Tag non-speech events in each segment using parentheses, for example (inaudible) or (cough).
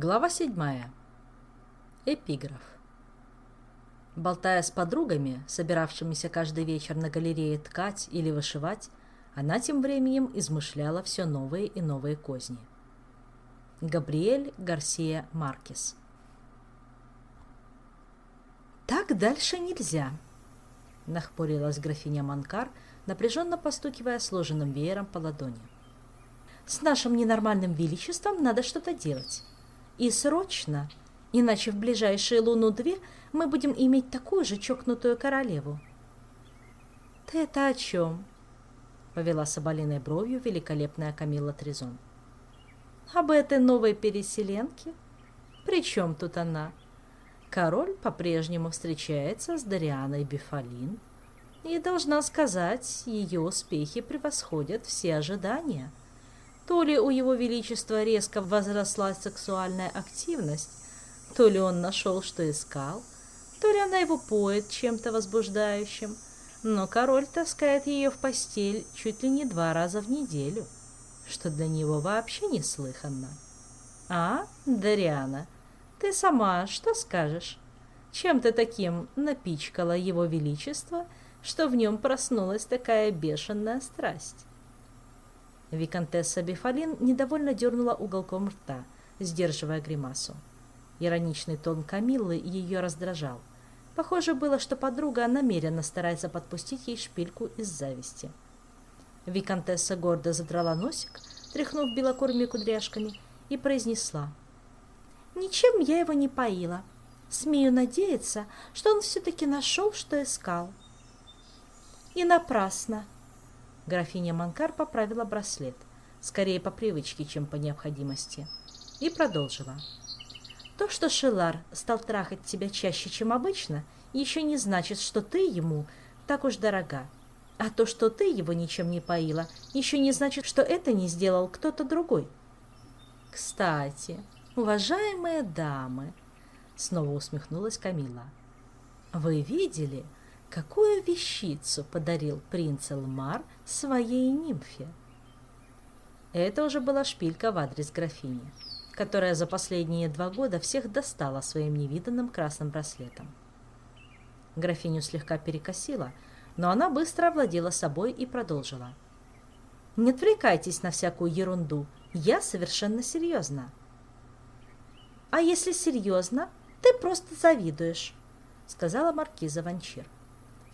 Глава седьмая. Эпиграф. Болтая с подругами, собиравшимися каждый вечер на галерее ткать или вышивать, она тем временем измышляла все новые и новые козни. Габриэль Гарсия Маркес. «Так дальше нельзя», — нахмурилась графиня Манкар, напряженно постукивая сложенным веером по ладони. «С нашим ненормальным величеством надо что-то делать. И срочно, иначе в ближайшие луну-две мы будем иметь такую же чокнутую королеву». «Ты это о чем?» — повела соболиной бровью великолепная Камила Тризон. «Об этой новой переселенке? При чем тут она?» Король по-прежнему встречается с Дарианой Бифалин, и, должна сказать, ее успехи превосходят все ожидания. То ли у его величества резко возросла сексуальная активность, то ли он нашел, что искал, то ли она его поет чем-то возбуждающим, но король таскает ее в постель чуть ли не два раза в неделю, что для него вообще неслыханно. А, Дариана, — ты сама что скажешь? Чем ты таким напичкала его величество, что в нем проснулась такая бешеная страсть? Викантесса Бефалин недовольно дернула уголком рта, сдерживая гримасу. Ироничный тон Камиллы ее раздражал. Похоже было, что подруга намеренно старается подпустить ей шпильку из зависти. Викантесса гордо задрала носик, тряхнув белокурыми кудряшками, и произнесла — Ничем я его не поила. Смею надеяться, что он все-таки нашел, что искал. И напрасно. Графиня Манкар поправила браслет, скорее по привычке, чем по необходимости, и продолжила. То, что Шелар стал трахать тебя чаще, чем обычно, еще не значит, что ты ему так уж дорога. А то, что ты его ничем не поила, еще не значит, что это не сделал кто-то другой. Кстати, «Уважаемые дамы!» — снова усмехнулась Камила. «Вы видели, какую вещицу подарил принц Элмар своей нимфе?» Это уже была шпилька в адрес графини, которая за последние два года всех достала своим невиданным красным браслетом. Графиню слегка перекосила, но она быстро овладела собой и продолжила. «Не отвлекайтесь на всякую ерунду, я совершенно серьезно. «А если серьезно, ты просто завидуешь», — сказала маркиза Ванчир.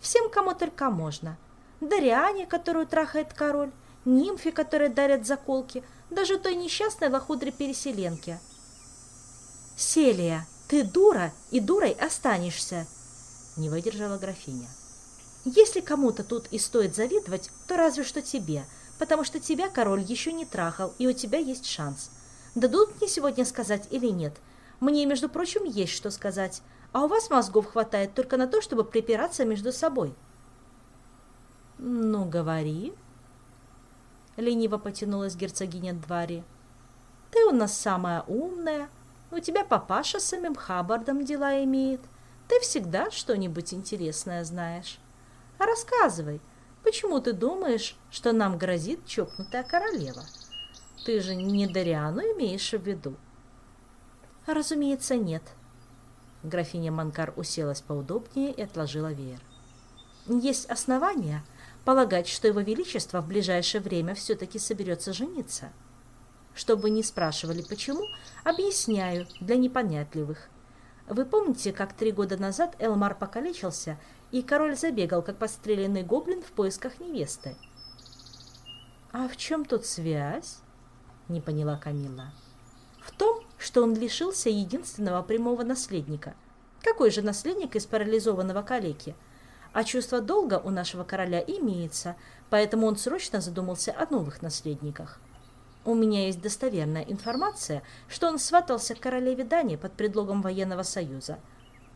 «Всем, кому только можно. Дариане, которую трахает король, нимфе, которые дарят заколки, даже той несчастной лохудре-переселенке». «Селия, ты дура и дурой останешься», — не выдержала графиня. «Если кому-то тут и стоит завидовать, то разве что тебе, потому что тебя король еще не трахал, и у тебя есть шанс. Дадут мне сегодня сказать или нет? Мне, между прочим, есть что сказать, а у вас мозгов хватает только на то, чтобы припираться между собой. Ну, говори. Лениво потянулась герцогиня Двари. Ты у нас самая умная. У тебя папаша с самим Хаббардом дела имеет. Ты всегда что-нибудь интересное знаешь. А рассказывай, почему ты думаешь, что нам грозит чокнутая королева? — ты же не Дариану имеешь в виду? Разумеется, нет. Графиня Манкар уселась поудобнее и отложила веер. Есть основания полагать, что его величество в ближайшее время все-таки соберется жениться. Чтобы не спрашивали почему, объясняю для непонятливых. Вы помните, как три года назад Элмар покалечился, и король забегал, как подстреленный гоблин в поисках невесты? А в чем тут связь? не поняла Камилла. В том, что он лишился единственного прямого наследника. Какой же наследник из парализованного калеки? А чувство долга у нашего короля имеется, поэтому он срочно задумался о новых наследниках. У меня есть достоверная информация, что он сватался к королеве Дани под предлогом военного союза.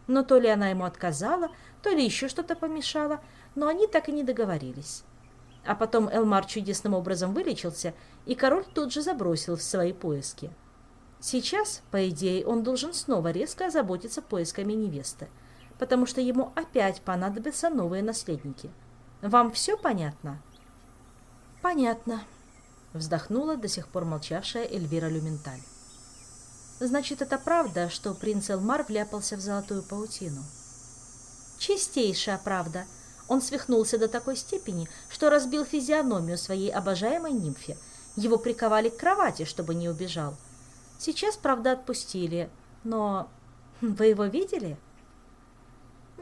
Но то ли она ему отказала, то ли еще что-то помешало, но они так и не договорились. А потом Элмар чудесным образом вылечился, и король тут же забросил в свои поиски. Сейчас, по идее, он должен снова резко озаботиться поисками невесты, потому что ему опять понадобятся новые наследники. Вам все понятно? Понятно, вздохнула до сих пор молчавшая Эльвира Люменталь. Значит, это правда, что принц Элмар вляпался в золотую паутину. Чистейшая правда. Он свихнулся до такой степени, что разбил физиономию своей обожаемой нимфе. Его приковали к кровати, чтобы не убежал. Сейчас, правда, отпустили, но... (laughs) Вы его видели?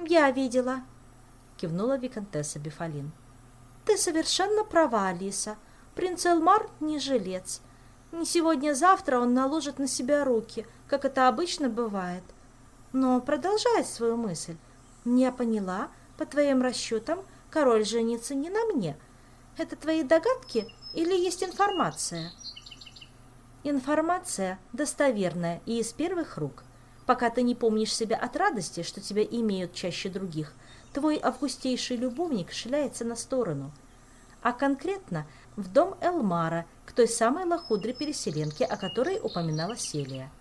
Я видела, кивнула виконтесса Бефалин. Ты совершенно права, Алиса. Принц Элмар не жилец. Не сегодня-завтра он наложит на себя руки, как это обычно бывает. Но продолжай свою мысль. Я поняла, по твоим расчетам, король женится не на мне. Это твои догадки или есть информация? Информация достоверная и из первых рук. Пока ты не помнишь себя от радости, что тебя имеют чаще других, твой августейший любовник шляется на сторону. А конкретно в дом Элмара – к той самой лохудре переселенке, о которой упоминала Селия.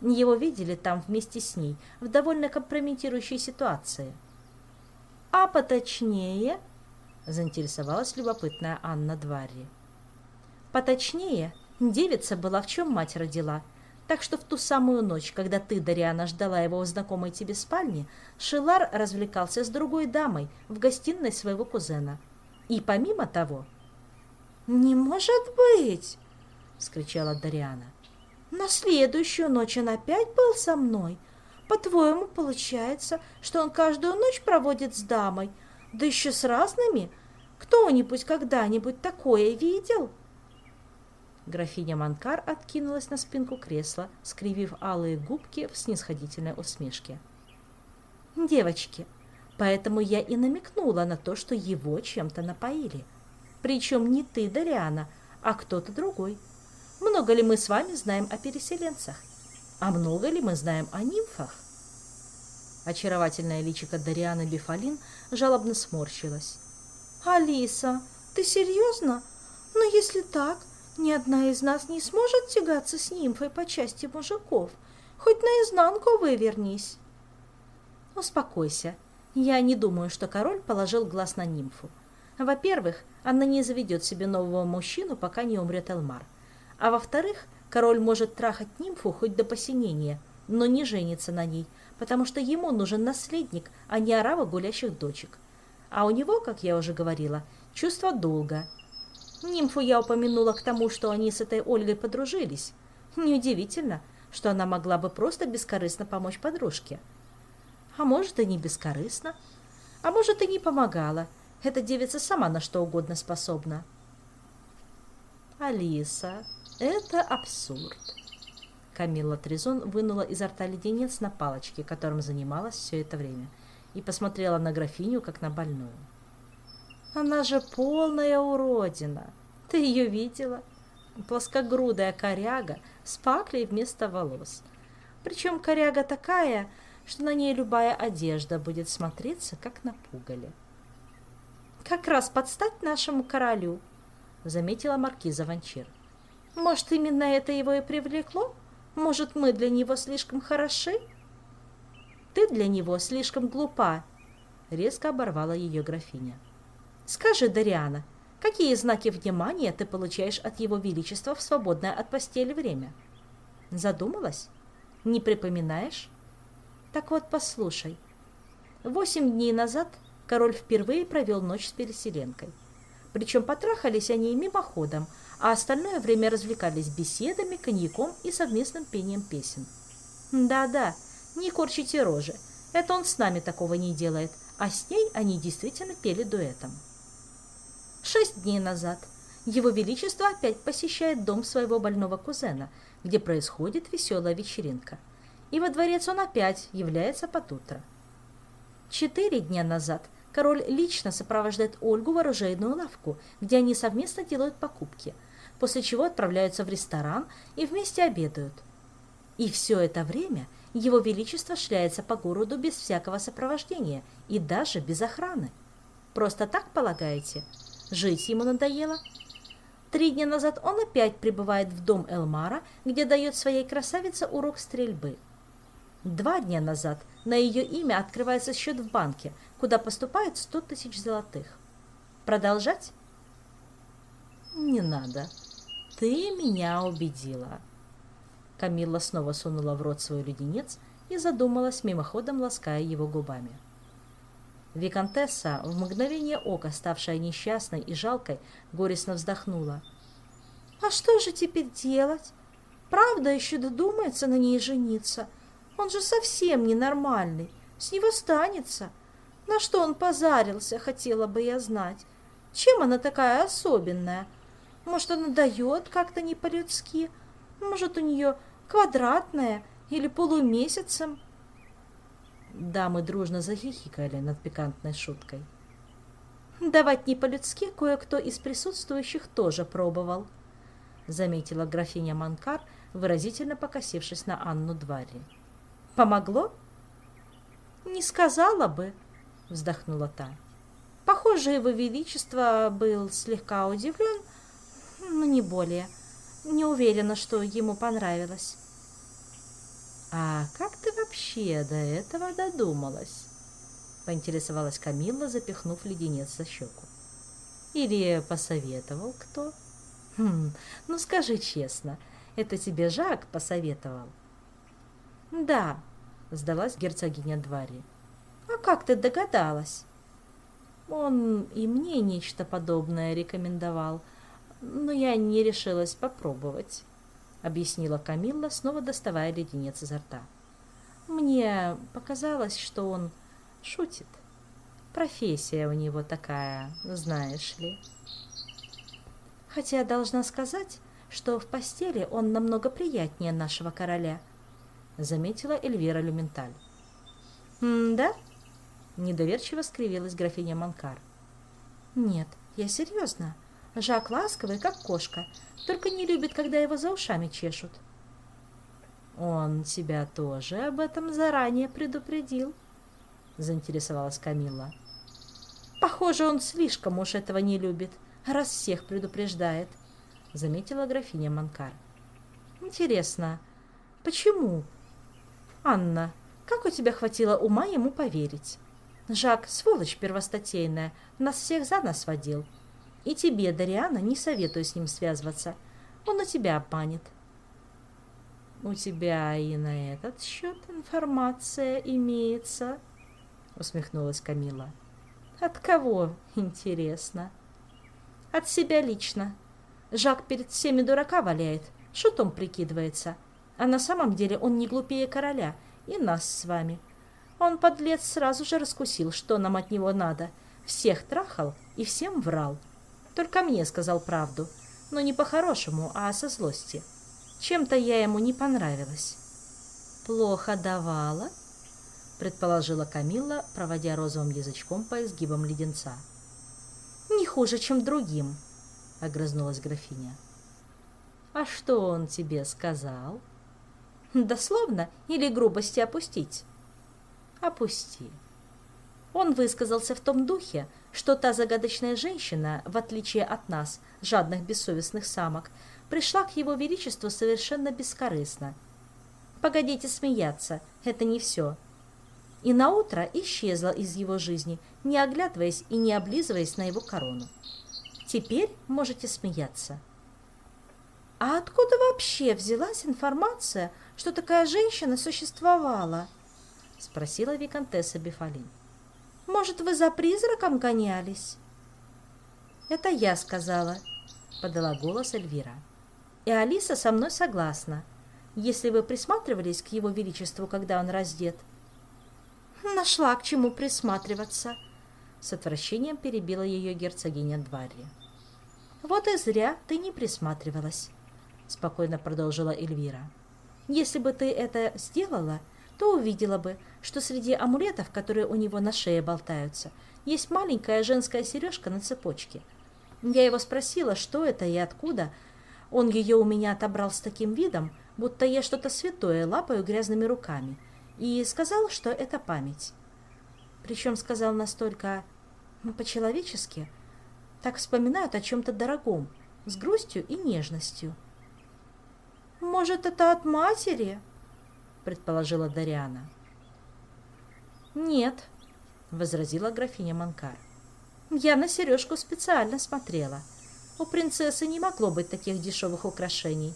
Его видели там вместе с ней, в довольно компрометирующей ситуации. «А поточнее?» – заинтересовалась любопытная Анна Дварри. «Поточнее, девица была в чем мать родила, так что в ту самую ночь, когда ты, Дариана, ждала его в знакомой тебе спальне, Шилар развлекался с другой дамой в гостиной своего кузена. И помимо того, «Не может быть!» — скричала Дариана. «На следующую ночь он опять был со мной. По-твоему, получается, что он каждую ночь проводит с дамой, да еще с разными? Кто-нибудь когда-нибудь такое видел?» Графиня Манкар откинулась на спинку кресла, скривив алые губки в снисходительной усмешке. «Девочки, поэтому я и намекнула на то, что его чем-то напоили. Причем не ты, Дариана, а кто-то другой. Много ли мы с вами знаем о переселенцах? А много ли мы знаем о нимфах? Очаровательная личико Дарианы Бифалин жалобно сморщилась. «Алиса, ты серьезно? Но если так, ни одна из нас не сможет тягаться с нимфой по части мужиков. Хоть наизнанку вывернись». «Успокойся. Я не думаю, что король положил глаз на нимфу. Во-первых, она не заведет себе нового мужчину, пока не умрет Элмар. А во-вторых, король может трахать нимфу хоть до посинения, но не женится на ней, потому что ему нужен наследник, а не орава гулящих дочек. А у него, как я уже говорила, чувство долга. Нимфу я упомянула к тому, что они с этой Ольгой подружились. Неудивительно, что она могла бы просто бескорыстно помочь подружке. А может, и не бескорыстно. А может, и не помогала – эта девица сама на что угодно способна. Алиса, это абсурд. Камилла Тризон вынула изо рта леденец на палочке, которым занималась все это время, и посмотрела на графиню, как на больную. Она же полная уродина. Ты ее видела? Плоскогрудая коряга с паклей вместо волос. Причем коряга такая, что на ней любая одежда будет смотреться, как на пугале. Как раз подстать нашему королю, заметила маркиза Ванчир. Может, именно это его и привлекло? Может, мы для него слишком хороши? Ты для него слишком глупа, резко оборвала ее графиня. Скажи, Дариана, какие знаки внимания ты получаешь от его величества в свободное от постели время? Задумалась? Не припоминаешь? Так вот, послушай. Восемь дней назад король впервые провел ночь с переселенкой. Причем потрахались они мимоходом, а остальное время развлекались беседами, коньяком и совместным пением песен. Да-да, не корчите рожи. Это он с нами такого не делает, а с ней они действительно пели дуэтом. Шесть дней назад его Величество опять посещает дом своего больного кузена, где происходит веселая вечеринка. И во дворец он опять является под утро. Четыре дня назад король лично сопровождает Ольгу в оружейную лавку, где они совместно делают покупки, после чего отправляются в ресторан и вместе обедают. И все это время его величество шляется по городу без всякого сопровождения и даже без охраны. Просто так полагаете? Жить ему надоело? Три дня назад он опять прибывает в дом Элмара, где дает своей красавице урок стрельбы. Два дня назад на ее имя открывается счет в банке, куда поступает сто тысяч золотых. Продолжать? Не надо. Ты меня убедила. Камилла снова сунула в рот свой леденец и задумалась, мимоходом лаская его губами. Викантесса, в мгновение ока, ставшая несчастной и жалкой, горестно вздохнула. «А что же теперь делать? Правда еще додумается на ней жениться? Он же совсем ненормальный, с него станется. На что он позарился, хотела бы я знать. Чем она такая особенная? Может, она дает как-то не по-людски? Может, у нее квадратная или полумесяцем?» Дамы дружно захихикали над пикантной шуткой. «Давать не по-людски кое-кто из присутствующих тоже пробовал», заметила графиня Манкар, выразительно покосившись на Анну Дварри. «Помогло?» «Не сказала бы», — вздохнула та. «Похоже, его величество был слегка удивлен, но не более. Не уверена, что ему понравилось». «А как ты вообще до этого додумалась?» — поинтересовалась Камилла, запихнув леденец за щеку. «Или посоветовал кто?» «Хм, ну скажи честно, это тебе Жак посоветовал?» «Да», — сдалась герцогиня Двари. «А как ты догадалась?» «Он и мне нечто подобное рекомендовал, но я не решилась попробовать». — объяснила Камилла, снова доставая леденец изо рта. «Мне показалось, что он шутит. Профессия у него такая, знаешь ли». «Хотя должна сказать, что в постели он намного приятнее нашего короля», — заметила Эльвира Люменталь. «Да?» — недоверчиво скривилась графиня Манкар. «Нет, я серьезно. Жак ласковый, как кошка, только не любит, когда его за ушами чешут. Он тебя тоже об этом заранее предупредил? Заинтересовалась Камилла. Похоже, он слишком уж этого не любит, раз всех предупреждает, заметила графиня Манкар. Интересно, почему? Анна, как у тебя хватило ума ему поверить? Жак, сволочь первостатейная, нас всех за нас водил. И тебе, Дариана, не советую с ним связываться. Он на тебя обманет. У тебя и на этот счет информация имеется, усмехнулась Камила. От кого, (laughs) интересно? От себя лично. Жак перед всеми дурака валяет, шутом прикидывается. А на самом деле он не глупее короля и нас с вами. Он, подлец, сразу же раскусил, что нам от него надо. Всех трахал и всем врал. Только мне сказал правду, но не по-хорошему, а со злости. Чем-то я ему не понравилась. «Плохо давала?» — предположила Камилла, проводя розовым язычком по изгибам леденца. «Не хуже, чем другим», — огрызнулась графиня. «А что он тебе сказал?» «Дословно или грубости опустить?» «Опусти». Он высказался в том духе, что та загадочная женщина, в отличие от нас, жадных бессовестных самок, пришла к его величеству совершенно бескорыстно. Погодите смеяться, это не все. И наутро исчезла из его жизни, не оглядываясь и не облизываясь на его корону. Теперь можете смеяться. А откуда вообще взялась информация, что такая женщина существовала? спросила виконтесса Бефалин. Может, вы за призраком гонялись?» «Это я сказала», — подала голос Эльвира. «И Алиса со мной согласна, если вы присматривались к его величеству, когда он раздет». «Нашла к чему присматриваться», — с отвращением перебила ее герцогиня Дварри. «Вот и зря ты не присматривалась», — спокойно продолжила Эльвира. «Если бы ты это сделала, — то увидела бы, что среди амулетов, которые у него на шее болтаются, есть маленькая женская сережка на цепочке. Я его спросила, что это и откуда. Он ее у меня отобрал с таким видом, будто я что-то святое лапаю грязными руками, и сказал, что это память. Причем сказал настолько ну, по-человечески, так вспоминают о чем-то дорогом, с грустью и нежностью. «Может, это от матери?» предположила Дариана. Нет, возразила графиня Манкар. Я на сережку специально смотрела. У принцессы не могло быть таких дешевых украшений.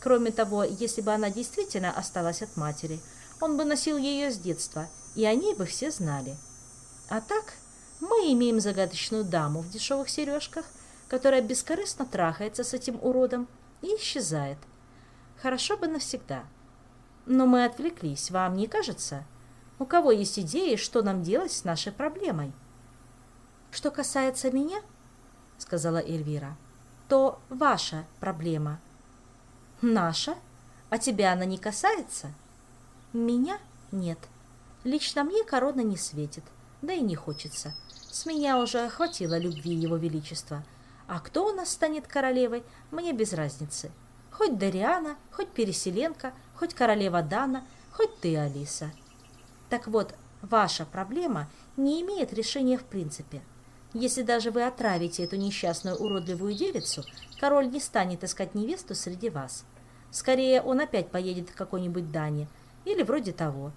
Кроме того, если бы она действительно осталась от матери, он бы носил ее с детства, и о ней бы все знали. А так мы имеем загадочную даму в дешевых сережках, которая бескорыстно трахается с этим уродом и исчезает. Хорошо бы навсегда. Но мы отвлеклись, вам не кажется? У кого есть идеи, что нам делать с нашей проблемой? Что касается меня, сказала Эльвира, то ваша проблема. Наша? А тебя она не касается? Меня нет. Лично мне корона не светит, да и не хочется. С меня уже хватило любви его величества. А кто у нас станет королевой, мне без разницы. Хоть Дариана, хоть Переселенка, хоть королева Дана, хоть ты, Алиса. Так вот, ваша проблема не имеет решения в принципе. Если даже вы отравите эту несчастную уродливую девицу, король не станет искать невесту среди вас. Скорее, он опять поедет к какой-нибудь Дане, или вроде того.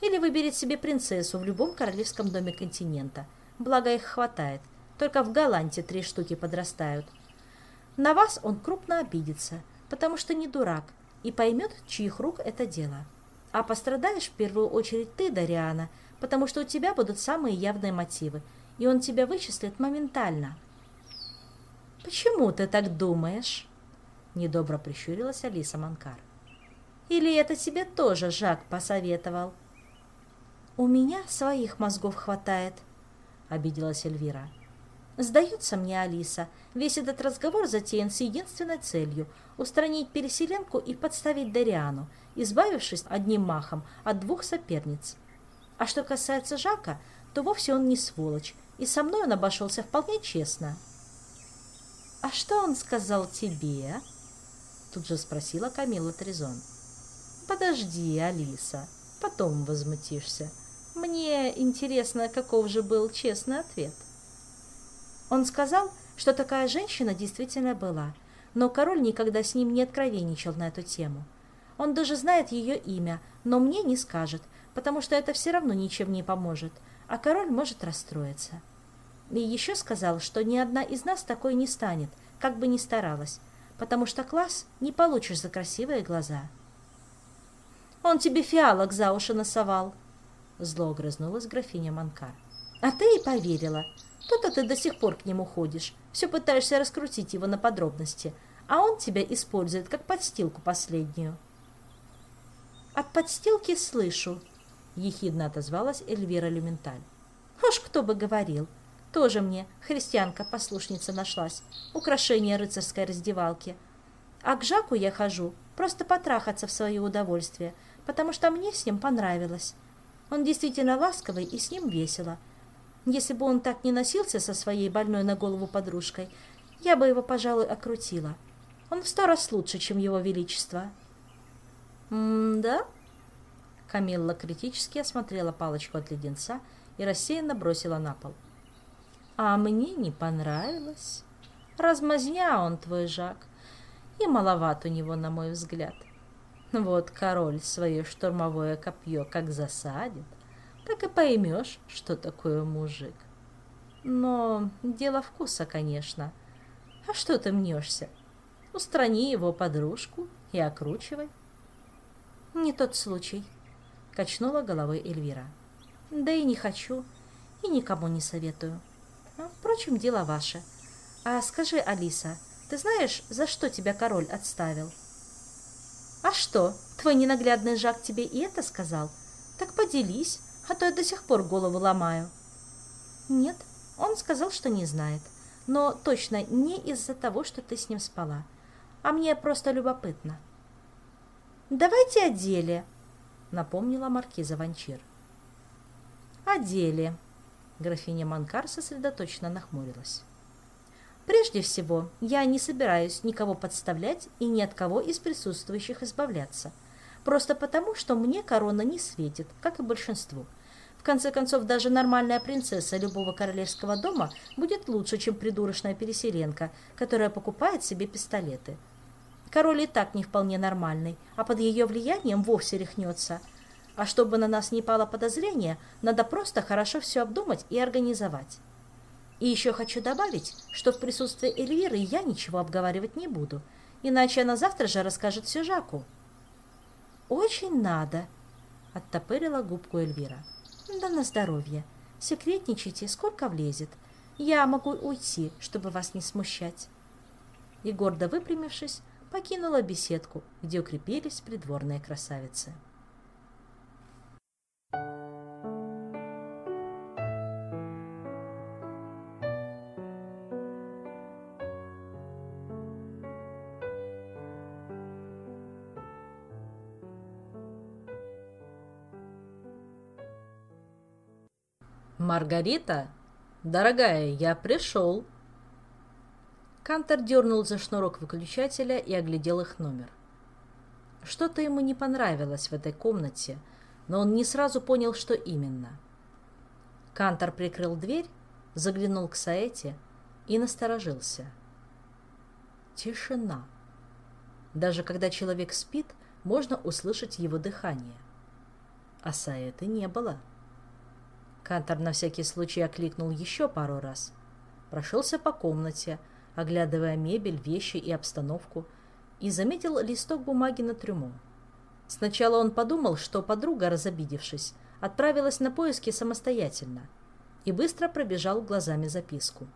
Или выберет себе принцессу в любом королевском доме континента. Благо их хватает. Только в Голландии три штуки подрастают. На вас он крупно обидится, потому что не дурак, и поймет, чьих рук это дело. А пострадаешь в первую очередь ты, Дариана, потому что у тебя будут самые явные мотивы, и он тебя вычислит моментально. «Почему ты так думаешь?» Недобро прищурилась Алиса Манкар. «Или это тебе тоже Жак посоветовал?» «У меня своих мозгов хватает», — обиделась Эльвира. «Сдается мне, Алиса, весь этот разговор затеян с единственной целью — устранить переселенку и подставить Дариану, избавившись одним махом от двух соперниц. А что касается Жака, то вовсе он не сволочь, и со мной он обошелся вполне честно». «А что он сказал тебе?» Тут же спросила Камила Трезон. «Подожди, Алиса, потом возмутишься. Мне интересно, каков же был честный ответ». Он сказал, что такая женщина действительно была, но король никогда с ним не откровенничал на эту тему. Он даже знает ее имя, но мне не скажет, потому что это все равно ничем не поможет, а король может расстроиться. И еще сказал, что ни одна из нас такой не станет, как бы ни старалась, потому что класс не получишь за красивые глаза. «Он тебе фиалок за уши насовал!» Зло огрызнулась графиня Манкар. «А ты и поверила. То-то ты до сих пор к нему ходишь, все пытаешься раскрутить его на подробности, а он тебя использует как подстилку последнюю». «От подстилки слышу», — ехидно отозвалась Эльвира Люменталь. «Уж кто бы говорил, тоже мне христианка-послушница нашлась, украшение рыцарской раздевалки. А к Жаку я хожу, просто потрахаться в свое удовольствие, потому что мне с ним понравилось. Он действительно ласковый и с ним весело. Если бы он так не носился со своей больной на голову подружкой, я бы его, пожалуй, окрутила. Он в сто раз лучше, чем его величество. «М-да?» Камилла критически осмотрела палочку от леденца и рассеянно бросила на пол. А мне не понравилось. Размазня он твой Жак, и маловат у него, на мой взгляд. Вот король свое штурмовое копье как засадит, так и поймешь, что такое мужик. Но дело вкуса, конечно. А что ты мнешься? Устрани его подружку и окручивай. Не тот случай, качнула головой Эльвира. Да и не хочу, и никому не советую. Ну, впрочем, дело ваше. А скажи, Алиса, ты знаешь, за что тебя король отставил? А что, твой ненаглядный Жак тебе и это сказал? Так поделись, а то я до сих пор голову ломаю. Нет, он сказал, что не знает. Но точно не из-за того, что ты с ним спала. А мне просто любопытно. «Давайте о деле», — напомнила маркиза Ванчир. «О деле», Графиня Манкар сосредоточенно нахмурилась. Прежде всего, я не собираюсь никого подставлять и ни от кого из присутствующих избавляться. Просто потому, что мне корона не светит, как и большинству. Конце концов, даже нормальная принцесса любого королевского дома будет лучше, чем придурочная переселенка, которая покупает себе пистолеты. Король и так не вполне нормальный, а под ее влиянием вовсе рехнется – а чтобы на нас не пало подозрение, надо просто хорошо все обдумать и организовать. И еще хочу добавить, что в присутствии Эльвиры я ничего обговаривать не буду. иначе она завтра же расскажет все Жаку. «Очень надо», — оттопырила губку Эльвира. «Да на здоровье. Секретничайте, сколько влезет. Я могу уйти, чтобы вас не смущать». И гордо выпрямившись, покинула беседку, где укрепились придворные красавицы. «Маргарита? Дорогая, я пришел!» Кантор дернул за шнурок выключателя и оглядел их номер. Что-то ему не понравилось в этой комнате, но он не сразу понял, что именно. Кантор прикрыл дверь, заглянул к Саэте и насторожился. Тишина. Даже когда человек спит, можно услышать его дыхание. А Саэты не было. Кантор на всякий случай окликнул еще пару раз. Прошелся по комнате, оглядывая мебель, вещи и обстановку, и заметил листок бумаги на трюму. Сначала он подумал, что подруга, разобидевшись, отправилась на поиски самостоятельно и быстро пробежал глазами записку.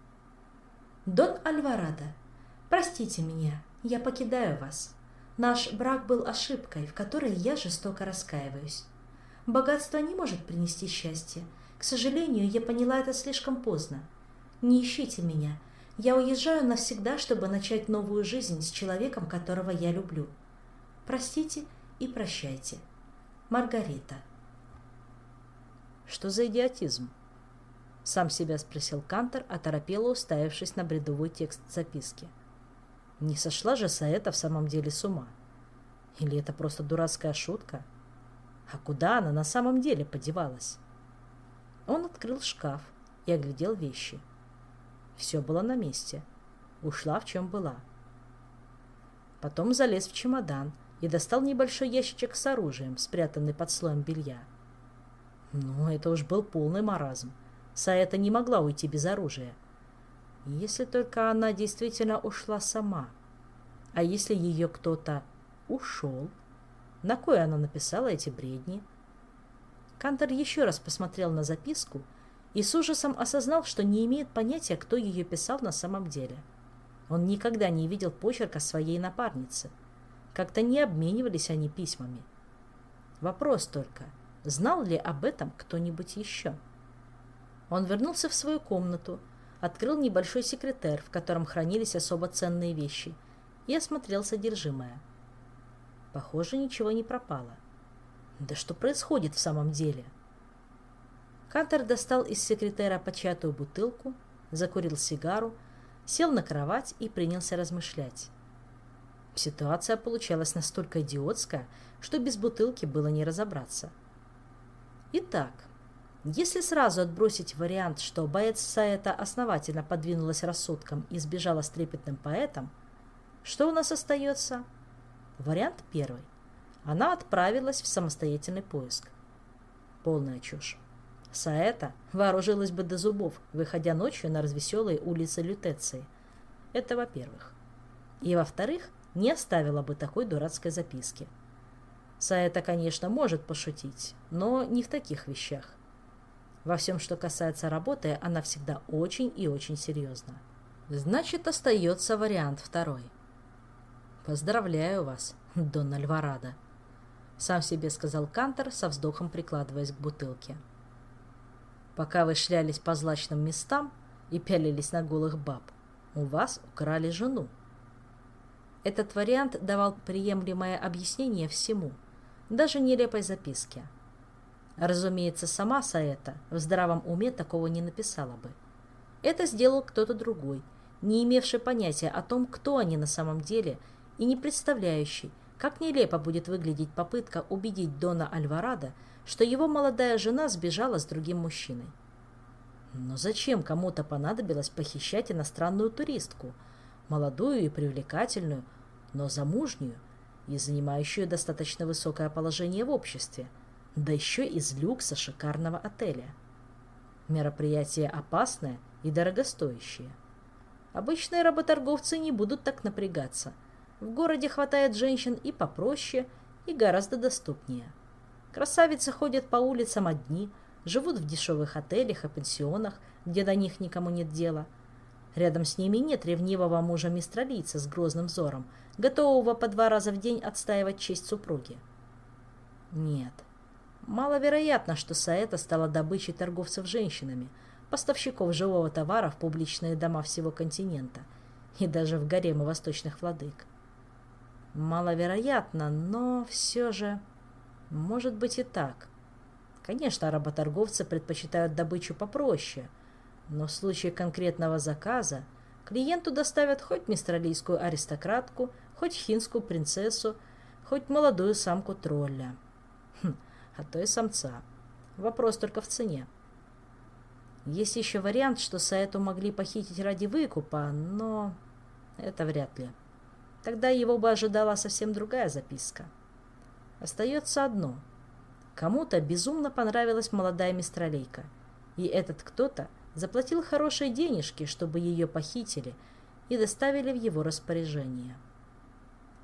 «Дон Альварадо, простите меня, я покидаю вас. Наш брак был ошибкой, в которой я жестоко раскаиваюсь. Богатство не может принести счастье, к сожалению, я поняла это слишком поздно. Не ищите меня. Я уезжаю навсегда, чтобы начать новую жизнь с человеком, которого я люблю. Простите и прощайте. Маргарита. Что за идиотизм? Сам себя спросил Кантор, оторопело уставившись на бредовой текст записки. Не сошла же Саэта в самом деле с ума? Или это просто дурацкая шутка? А куда она на самом деле подевалась? Он открыл шкаф и оглядел вещи. Все было на месте. Ушла в чем была. Потом залез в чемодан и достал небольшой ящичек с оружием, спрятанный под слоем белья. Ну, это уж был полный маразм. Саэта не могла уйти без оружия. Если только она действительно ушла сама. А если ее кто-то ушел? На кой она написала эти бредни? — Кантор еще раз посмотрел на записку и с ужасом осознал, что не имеет понятия, кто ее писал на самом деле. Он никогда не видел почерка своей напарницы. Как-то не обменивались они письмами. Вопрос только, знал ли об этом кто-нибудь еще? Он вернулся в свою комнату, открыл небольшой секретер, в котором хранились особо ценные вещи, и осмотрел содержимое. Похоже, ничего не пропало. Да что происходит в самом деле? Кантер достал из секретера початую бутылку, закурил сигару, сел на кровать и принялся размышлять. Ситуация получалась настолько идиотская, что без бутылки было не разобраться. Итак, если сразу отбросить вариант, что боец Саэта основательно подвинулась рассудком и сбежала с трепетным поэтом, что у нас остается? Вариант первый она отправилась в самостоятельный поиск. Полная чушь. Саэта вооружилась бы до зубов, выходя ночью на развеселые улицы Лютеции. Это во-первых. И во-вторых, не оставила бы такой дурацкой записки. Саэта, конечно, может пошутить, но не в таких вещах. Во всем, что касается работы, она всегда очень и очень серьезна. Значит, остается вариант второй. Поздравляю вас, Дон Альварадо сам себе сказал Кантор, со вздохом прикладываясь к бутылке. Пока вы шлялись по злачным местам и пялились на голых баб, у вас украли жену. Этот вариант давал приемлемое объяснение всему, даже нелепой записке. Разумеется, сама Саэта в здравом уме такого не написала бы. Это сделал кто-то другой, не имевший понятия о том, кто они на самом деле, и не представляющий, как нелепо будет выглядеть попытка убедить Дона Альварадо, что его молодая жена сбежала с другим мужчиной. Но зачем кому-то понадобилось похищать иностранную туристку, молодую и привлекательную, но замужнюю и занимающую достаточно высокое положение в обществе, да еще из люкса шикарного отеля? Мероприятие опасное и дорогостоящее. Обычные работорговцы не будут так напрягаться – В городе хватает женщин и попроще, и гораздо доступнее. Красавицы ходят по улицам одни, живут в дешевых отелях и пансионах, где до них никому нет дела. Рядом с ними нет ревнивого мужа мистралийца с грозным взором, готового по два раза в день отстаивать честь супруги. Нет, маловероятно, что Саэта стала добычей торговцев женщинами, поставщиков живого товара в публичные дома всего континента и даже в гаремы восточных владык. Маловероятно, но все же... Может быть и так. Конечно, работорговцы предпочитают добычу попроще, но в случае конкретного заказа клиенту доставят хоть мистралийскую аристократку, хоть хинскую принцессу, хоть молодую самку тролля. Хм, а то и самца. Вопрос только в цене. Есть еще вариант, что Саэту могли похитить ради выкупа, но это вряд ли. Тогда его бы ожидала совсем другая записка. Остается одно. Кому-то безумно понравилась молодая мистралейка, и этот кто-то заплатил хорошие денежки, чтобы ее похитили и доставили в его распоряжение.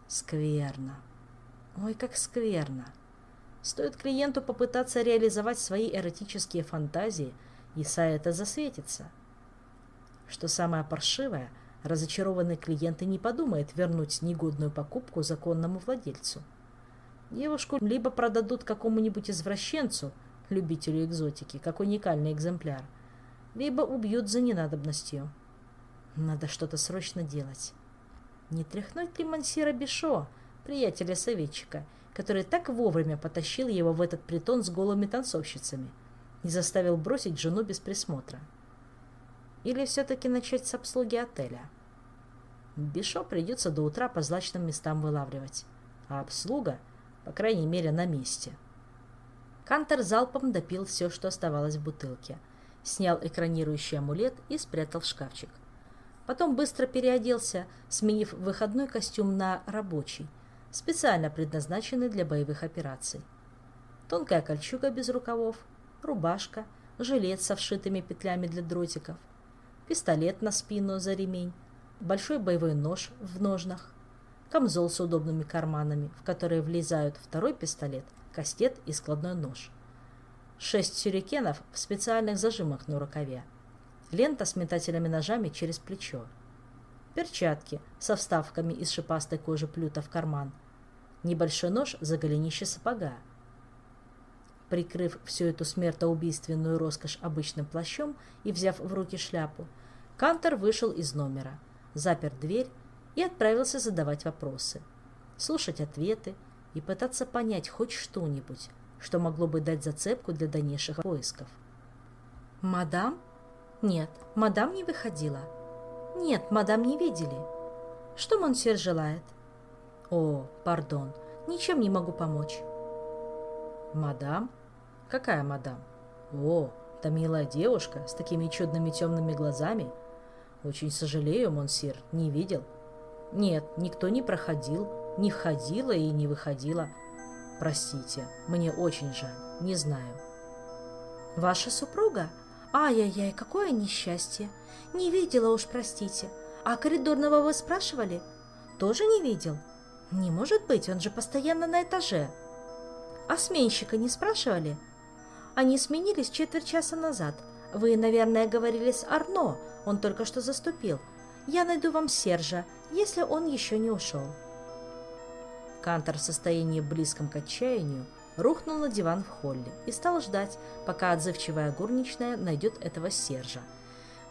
Скверно. Ой, как скверно. Стоит клиенту попытаться реализовать свои эротические фантазии, и сайта засветится. Что самое паршивое, разочарованный клиент и не подумает вернуть негодную покупку законному владельцу. Девушку либо продадут какому-нибудь извращенцу, любителю экзотики, как уникальный экземпляр, либо убьют за ненадобностью. Надо что-то срочно делать. Не тряхнуть ли Мансира Бишо, приятеля-советчика, который так вовремя потащил его в этот притон с голыми танцовщицами и заставил бросить жену без присмотра? Или все-таки начать с обслуги отеля? Бишо придется до утра по злачным местам вылавливать, а обслуга — по крайней мере, на месте. Кантер залпом допил все, что оставалось в бутылке, снял экранирующий амулет и спрятал в шкафчик. Потом быстро переоделся, сменив выходной костюм на рабочий, специально предназначенный для боевых операций. Тонкая кольчуга без рукавов, рубашка, жилет со вшитыми петлями для дротиков, пистолет на спину за ремень, большой боевой нож в ножнах, камзол с удобными карманами, в которые влезают второй пистолет, кастет и складной нож. Шесть сюрикенов в специальных зажимах на рукаве. Лента с метательными ножами через плечо. Перчатки со вставками из шипастой кожи плюта в карман. Небольшой нож за голенище сапога. Прикрыв всю эту смертоубийственную роскошь обычным плащом и взяв в руки шляпу, Кантор вышел из номера, запер дверь и отправился задавать вопросы, слушать ответы и пытаться понять хоть что-нибудь, что могло бы дать зацепку для дальнейших поисков. «Мадам?» «Нет, мадам не выходила». «Нет, мадам не видели». «Что монсер желает?» «О, пардон, ничем не могу помочь». «Мадам? Какая мадам?» «О, та милая девушка с такими чудными темными глазами. Очень сожалею, монсир, не видел». Нет, никто не проходил, не входила и не выходила. Простите, мне очень жаль, не знаю. Ваша супруга? Ай-яй-яй, какое несчастье. Не видела уж, простите. А коридорного вы спрашивали? Тоже не видел? Не может быть, он же постоянно на этаже. А сменщика не спрашивали? Они сменились четверть часа назад. Вы, наверное, говорили с Арно, он только что заступил. Я найду вам Сержа, если он еще не ушел. Кантор в состоянии близком к отчаянию рухнул на диван в холле и стал ждать, пока отзывчивая горничная найдет этого Сержа,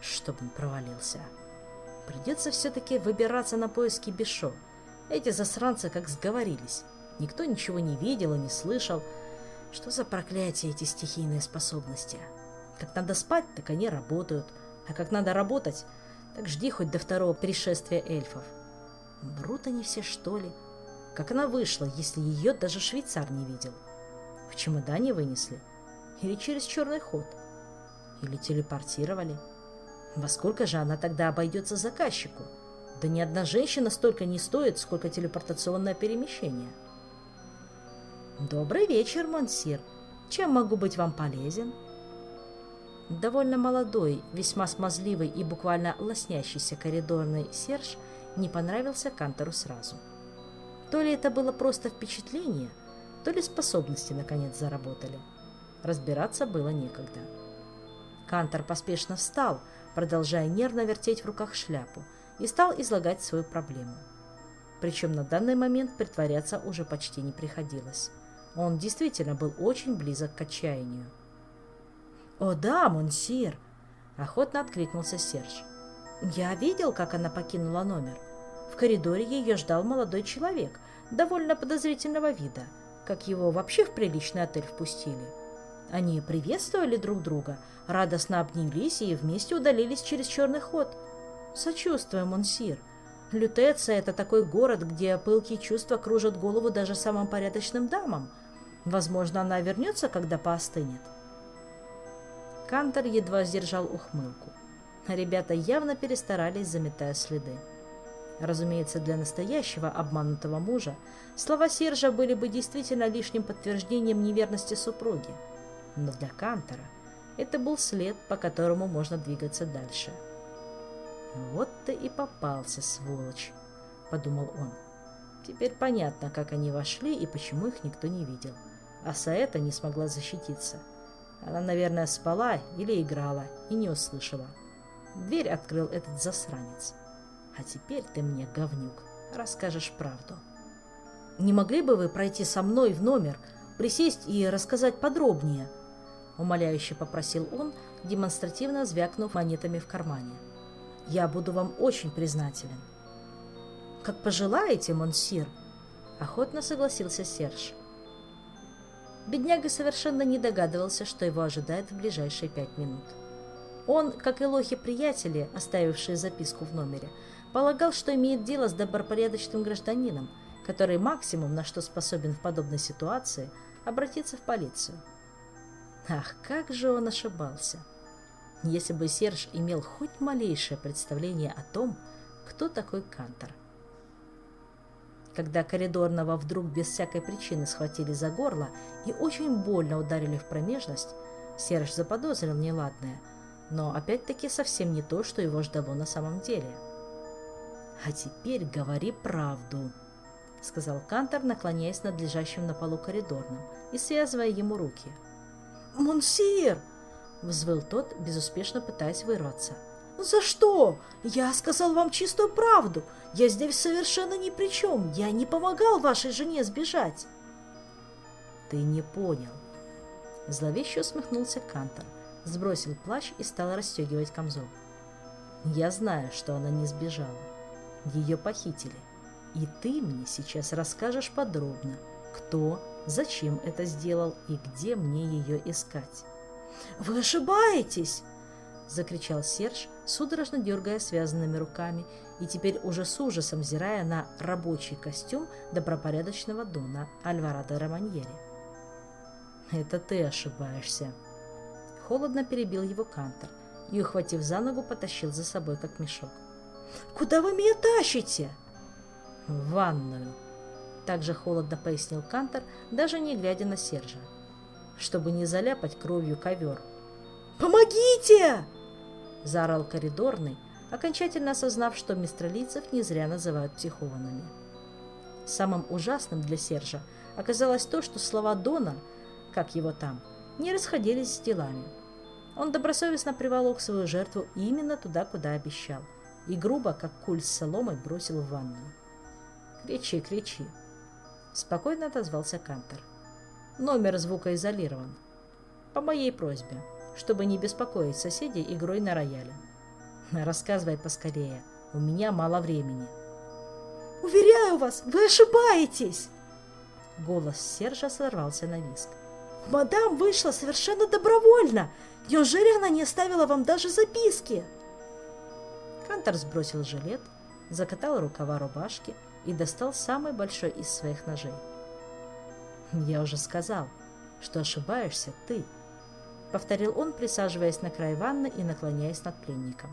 чтобы он провалился. Придется все-таки выбираться на поиски Бешо. Эти засранцы как сговорились. Никто ничего не видел и не слышал. Что за проклятие эти стихийные способности? Как надо спать, так они работают. А как надо работать, так жди хоть до второго пришествия эльфов. Врут они все, что ли? Как она вышла, если ее даже швейцар не видел? В чемодане вынесли? Или через черный ход? Или телепортировали? Во сколько же она тогда обойдется заказчику? Да ни одна женщина столько не стоит, сколько телепортационное перемещение. Добрый вечер, Монсир. Чем могу быть вам полезен? Довольно молодой, весьма смазливый и буквально лоснящийся коридорный Серж не понравился Кантору сразу. То ли это было просто впечатление, то ли способности наконец заработали. Разбираться было некогда. Кантор поспешно встал, продолжая нервно вертеть в руках шляпу, и стал излагать свою проблему. Причем на данный момент притворяться уже почти не приходилось. Он действительно был очень близок к отчаянию. «О да, монсир!» – охотно откликнулся Серж. «Я видел, как она покинула номер. В коридоре ее ждал молодой человек, довольно подозрительного вида, как его вообще в приличный отель впустили. Они приветствовали друг друга, радостно обнялись и вместе удалились через черный ход. Сочувствуем, Монсир. Лютеция – это такой город, где пылкие чувства кружат голову даже самым порядочным дамам. Возможно, она вернется, когда поостынет. Кантор едва сдержал ухмылку. Ребята явно перестарались, заметая следы. Разумеется, для настоящего обманутого мужа слова Сержа были бы действительно лишним подтверждением неверности супруги. Но для Кантора это был след, по которому можно двигаться дальше. «Вот ты и попался, сволочь!» – подумал он. Теперь понятно, как они вошли и почему их никто не видел. А Саэта не смогла защититься. Она, наверное, спала или играла и не услышала. Дверь открыл этот засранец. А теперь ты мне, говнюк, расскажешь правду. Не могли бы вы пройти со мной в номер, присесть и рассказать подробнее? Умоляюще попросил он, демонстративно звякнув монетами в кармане. Я буду вам очень признателен. Как пожелаете, монсир, охотно согласился Серж. Бедняга совершенно не догадывался, что его ожидает в ближайшие пять минут. Он, как и лохи-приятели, оставившие записку в номере, полагал, что имеет дело с добропорядочным гражданином, который максимум, на что способен в подобной ситуации, обратиться в полицию. Ах, как же он ошибался! Если бы Серж имел хоть малейшее представление о том, кто такой Кантор. Когда коридорного вдруг без всякой причины схватили за горло и очень больно ударили в промежность, Серж заподозрил неладное, но опять-таки совсем не то, что его ждало на самом деле – «А теперь говори правду», — сказал Кантор, наклоняясь над лежащим на полу коридорным и связывая ему руки. «Монсир!» — взвыл тот, безуспешно пытаясь вырваться. «За что? Я сказал вам чистую правду. Я здесь совершенно ни при чем. Я не помогал вашей жене сбежать». «Ты не понял». Зловеще усмехнулся Кантор, сбросил плащ и стал расстегивать камзол. «Я знаю, что она не сбежала. Ее похитили. И ты мне сейчас расскажешь подробно, кто, зачем это сделал и где мне ее искать. «Вы ошибаетесь!» — закричал Серж, судорожно дергая связанными руками и теперь уже с ужасом взирая на рабочий костюм добропорядочного Дона Альварадо Романьери. «Это ты ошибаешься!» Холодно перебил его Кантор и, ухватив за ногу, потащил за собой, как мешок. Куда вы меня тащите?» «В ванную», — также холодно пояснил Кантор, даже не глядя на Сержа, чтобы не заляпать кровью ковер. «Помогите!» — заорал коридорный, окончательно осознав, что мистралийцев не зря называют психованными. Самым ужасным для Сержа оказалось то, что слова Дона, как его там, не расходились с делами. Он добросовестно приволок свою жертву именно туда, куда обещал — и грубо, как куль с соломой, бросил в ванную. «Кричи, кричи!» Спокойно отозвался Кантер. «Номер звукоизолирован. По моей просьбе, чтобы не беспокоить соседей игрой на рояле. Рассказывай поскорее, у меня мало времени». «Уверяю вас, вы ошибаетесь!» Голос Сержа сорвался на виск. «Мадам вышла совершенно добровольно! Неужели она не оставила вам даже записки?» Кантор сбросил жилет, закатал рукава рубашки и достал самый большой из своих ножей. «Я уже сказал, что ошибаешься ты», — повторил он, присаживаясь на край ванны и наклоняясь над пленником.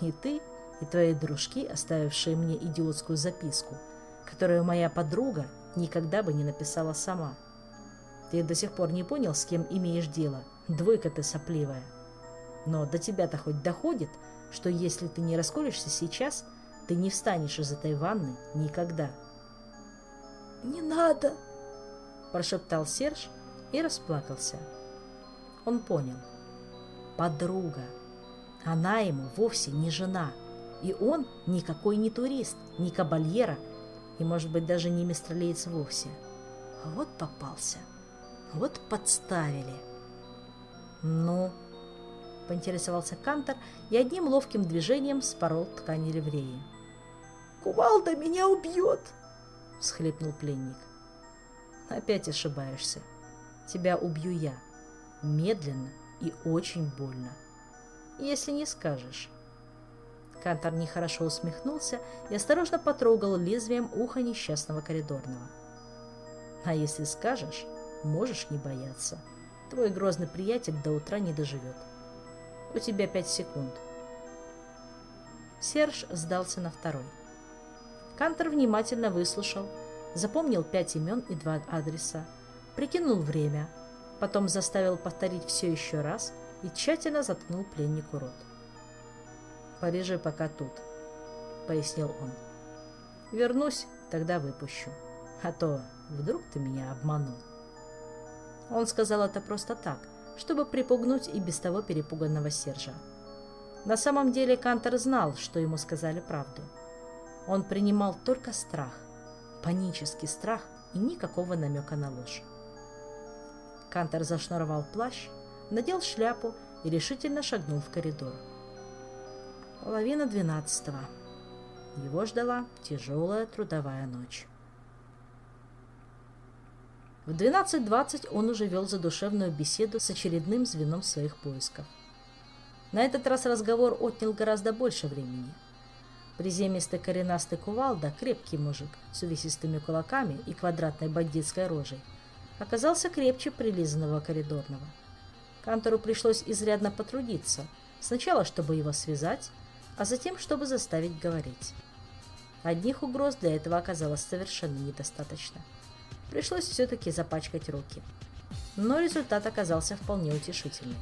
«И ты, и твои дружки, оставившие мне идиотскую записку, которую моя подруга никогда бы не написала сама. Ты до сих пор не понял, с кем имеешь дело, двойка ты сопливая. Но до тебя-то хоть доходит, что если ты не расколешься сейчас, ты не встанешь из этой ванны никогда. Не надо!» Прошептал Серж и расплакался. Он понял. Подруга. Она ему вовсе не жена. И он никакой не турист, не кабальера, и, может быть, даже не мистралиец вовсе. Вот попался. Вот подставили. Ну, поинтересовался Кантор и одним ловким движением спорол ткани ливреи. «Кувалда меня убьет!» — всхлипнул пленник. «Опять ошибаешься. Тебя убью я. Медленно и очень больно. Если не скажешь». Кантор нехорошо усмехнулся и осторожно потрогал лезвием ухо несчастного коридорного. «А если скажешь, можешь не бояться. Твой грозный приятель до утра не доживет. У тебя пять секунд». Серж сдался на второй. Кантор внимательно выслушал, запомнил пять имен и два адреса, прикинул время, потом заставил повторить все еще раз и тщательно заткнул пленнику рот. «Полежи пока тут», — пояснил он. «Вернусь, тогда выпущу. А то вдруг ты меня обманул». Он сказал это просто так, чтобы припугнуть и без того перепуганного Сержа. На самом деле Кантер знал, что ему сказали правду. Он принимал только страх, панический страх и никакого намека на ложь. Кантер зашнуровал плащ, надел шляпу и решительно шагнул в коридор. Половина двенадцатого. Его ждала тяжелая трудовая ночь. В 12.20 он уже вел задушевную беседу с очередным звеном своих поисков. На этот раз разговор отнял гораздо больше времени. Приземистый коренастый кувалда, крепкий мужик с увесистыми кулаками и квадратной бандитской рожей, оказался крепче прилизанного коридорного. Кантору пришлось изрядно потрудиться, сначала, чтобы его связать, а затем, чтобы заставить говорить. Одних угроз для этого оказалось совершенно недостаточно. Пришлось все-таки запачкать руки. Но результат оказался вполне утешительный.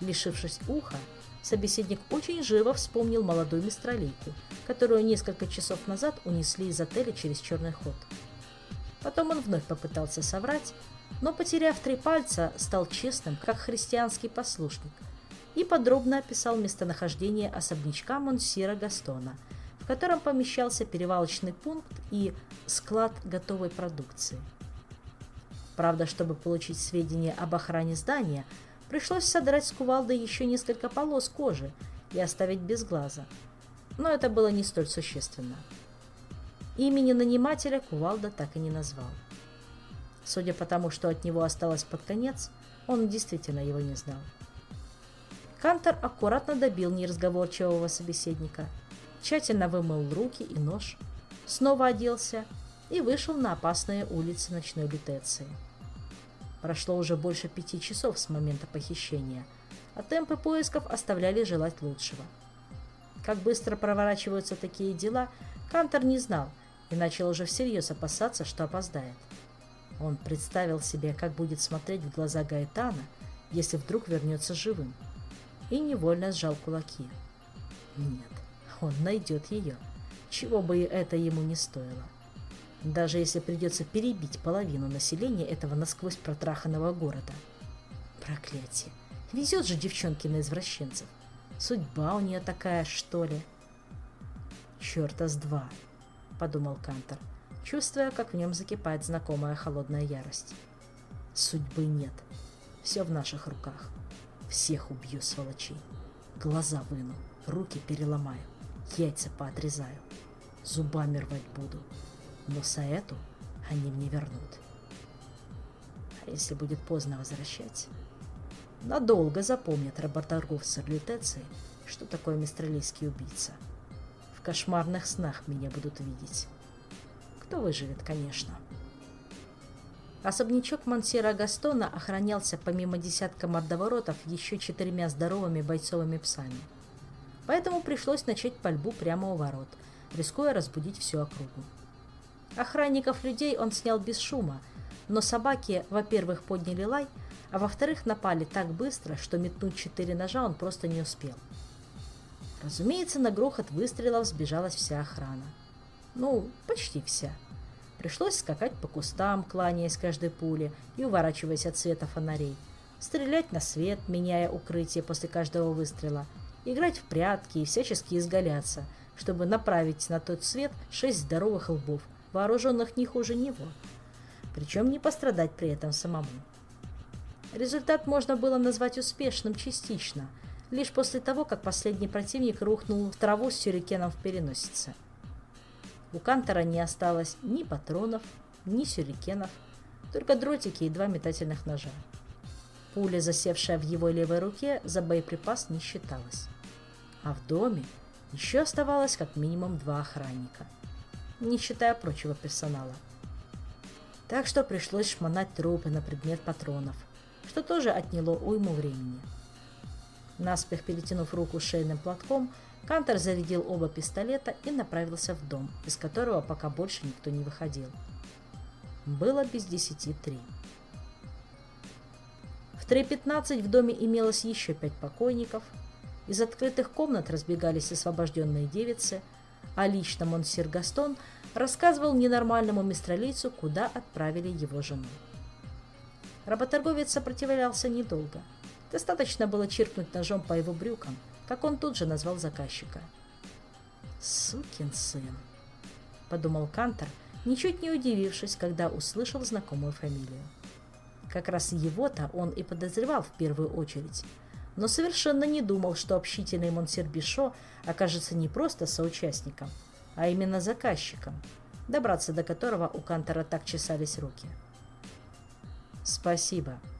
Лишившись уха, собеседник очень живо вспомнил молодую мистралийку, которую несколько часов назад унесли из отеля через черный ход. Потом он вновь попытался соврать, но, потеряв три пальца, стал честным, как христианский послушник – и подробно описал местонахождение особнячка Монсира Гастона, в котором помещался перевалочный пункт и склад готовой продукции. Правда, чтобы получить сведения об охране здания, пришлось содрать с кувалды еще несколько полос кожи и оставить без глаза. Но это было не столь существенно. Имени нанимателя кувалда так и не назвал. Судя по тому, что от него осталось под конец, он действительно его не знал. Кантор аккуратно добил неразговорчивого собеседника, тщательно вымыл руки и нож, снова оделся и вышел на опасные улицы ночной Лютеции. Прошло уже больше пяти часов с момента похищения, а темпы поисков оставляли желать лучшего. Как быстро проворачиваются такие дела, Кантор не знал и начал уже всерьез опасаться, что опоздает. Он представил себе, как будет смотреть в глаза Гаэтана, если вдруг вернется живым – и невольно сжал кулаки. Нет, он найдет ее, чего бы это ему не стоило. Даже если придется перебить половину населения этого насквозь протраханного города. Проклятие. Везет же девчонке на извращенцев. Судьба у нее такая, что ли? Черта с два, подумал Кантор, чувствуя, как в нем закипает знакомая холодная ярость. Судьбы нет. Все в наших руках. Всех убью, сволочей. Глаза выну, руки переломаю, яйца поотрезаю. Зубами рвать буду. Но Саэту они мне вернут. А если будет поздно возвращать? Надолго запомнят работорговцы Лютеции, что такое мистралийский убийца. Кошмарных снах меня будут видеть. Кто выживет, конечно. — Особнячок Монсера Гастона охранялся помимо десятка мордоворотов еще четырьмя здоровыми бойцовыми псами. Поэтому пришлось начать пальбу прямо у ворот, рискуя разбудить всю округу. Охранников людей он снял без шума, но собаки, во-первых, подняли лай, а во-вторых, напали так быстро, что метнуть четыре ножа он просто не успел. Разумеется, на грохот выстрелов сбежалась вся охрана. Ну, почти вся. Пришлось скакать по кустам, кланяясь каждой пуле и уворачиваясь от света фонарей. Стрелять на свет, меняя укрытие после каждого выстрела. Играть в прятки и всячески изгаляться, чтобы направить на тот свет шесть здоровых лбов, вооруженных не хуже него. Причем не пострадать при этом самому. Результат можно было назвать успешным частично, лишь после того, как последний противник рухнул в траву с сюрикеном в переносице. У Кантора не осталось ни патронов, ни сюрикенов, только дротики и два метательных ножа. Пуля, засевшая в его левой руке, за боеприпас не считалась. А в доме еще оставалось как минимум два охранника, не считая прочего персонала. Так что пришлось шмонать трупы на предмет патронов, что тоже отняло уйму времени. Наспех перетянув руку шейным платком, Кантер зарядил оба пистолета и направился в дом, из которого пока больше никто не выходил. Было без десяти три. В 3.15 в доме имелось еще пять покойников. Из открытых комнат разбегались освобожденные девицы, а лично Монсир Гастон рассказывал ненормальному мистралийцу, куда отправили его жену. Работорговец сопротивлялся недолго. Достаточно было чиркнуть ножом по его брюкам, как он тут же назвал заказчика. «Сукин сын», — подумал Кантор, ничуть не удивившись, когда услышал знакомую фамилию. Как раз его-то он и подозревал в первую очередь, но совершенно не думал, что общительный Монсер Бишо окажется не просто соучастником, а именно заказчиком, добраться до которого у Кантора так чесались руки. «Спасибо», —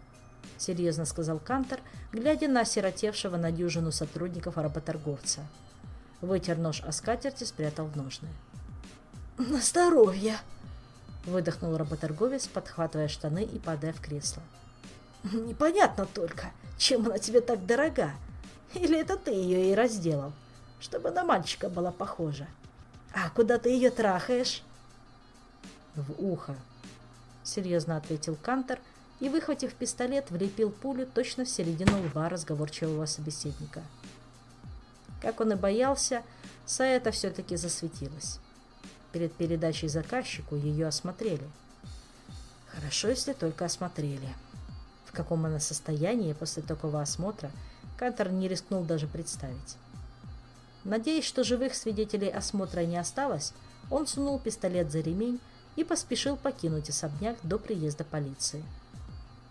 серьезно сказал Кантор, глядя на осиротевшего на дюжину сотрудников работорговца. Вытер нож о скатерть и спрятал в ножны. «На здоровье!» — выдохнул работорговец, подхватывая штаны и падая в кресло. «Непонятно только, чем она тебе так дорога? Или это ты ее и разделал, чтобы на мальчика была похожа? А куда ты ее трахаешь?» «В ухо», — серьезно ответил Кантор, — и, выхватив пистолет, влепил пулю точно в середину лба разговорчивого собеседника. Как он и боялся, Саэта все-таки засветилась. Перед передачей заказчику ее осмотрели. Хорошо, если только осмотрели. В каком она состоянии после такого осмотра, Кантор не рискнул даже представить. Надеясь, что живых свидетелей осмотра не осталось, он сунул пистолет за ремень и поспешил покинуть особняк до приезда полиции.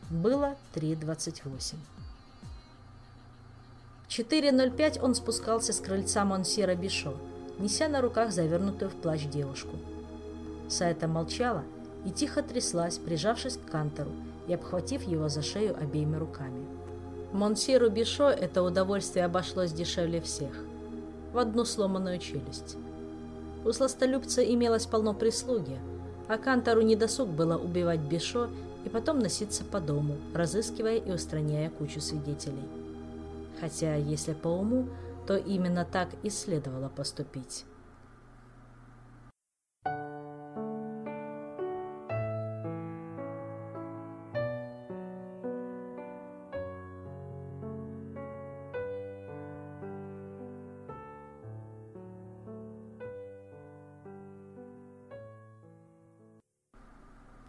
Было 3.28. В 4.05 он спускался с крыльца Монсира Бишо, неся на руках завернутую в плащ девушку. Сайта молчала и тихо тряслась, прижавшись к Кантору и обхватив его за шею обеими руками. Монсиру Бишо это удовольствие обошлось дешевле всех. В одну сломанную челюсть. У сластолюбца имелось полно прислуги, а Кантору недосуг было убивать Бишо и потом носиться по дому, разыскивая и устраняя кучу свидетелей. Хотя, если по уму, то именно так и следовало поступить.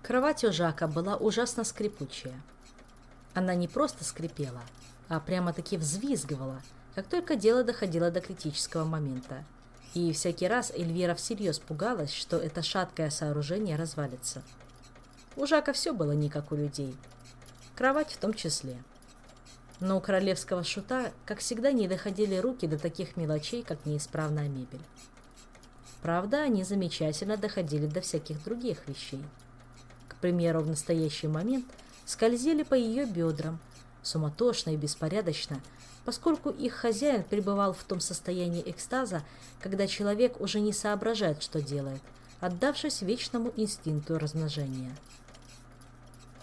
Кровать у Жака была ужасно скрипучая. Она не просто скрипела, а прямо-таки взвизгивала, как только дело доходило до критического момента. И всякий раз Эльвира всерьез пугалась, что это шаткое сооружение развалится. У Жака все было не как у людей. Кровать в том числе. Но у королевского шута, как всегда, не доходили руки до таких мелочей, как неисправная мебель. Правда, они замечательно доходили до всяких других вещей – примеру, в настоящий момент скользили по ее бедрам, суматошно и беспорядочно, поскольку их хозяин пребывал в том состоянии экстаза, когда человек уже не соображает, что делает, отдавшись вечному инстинкту размножения.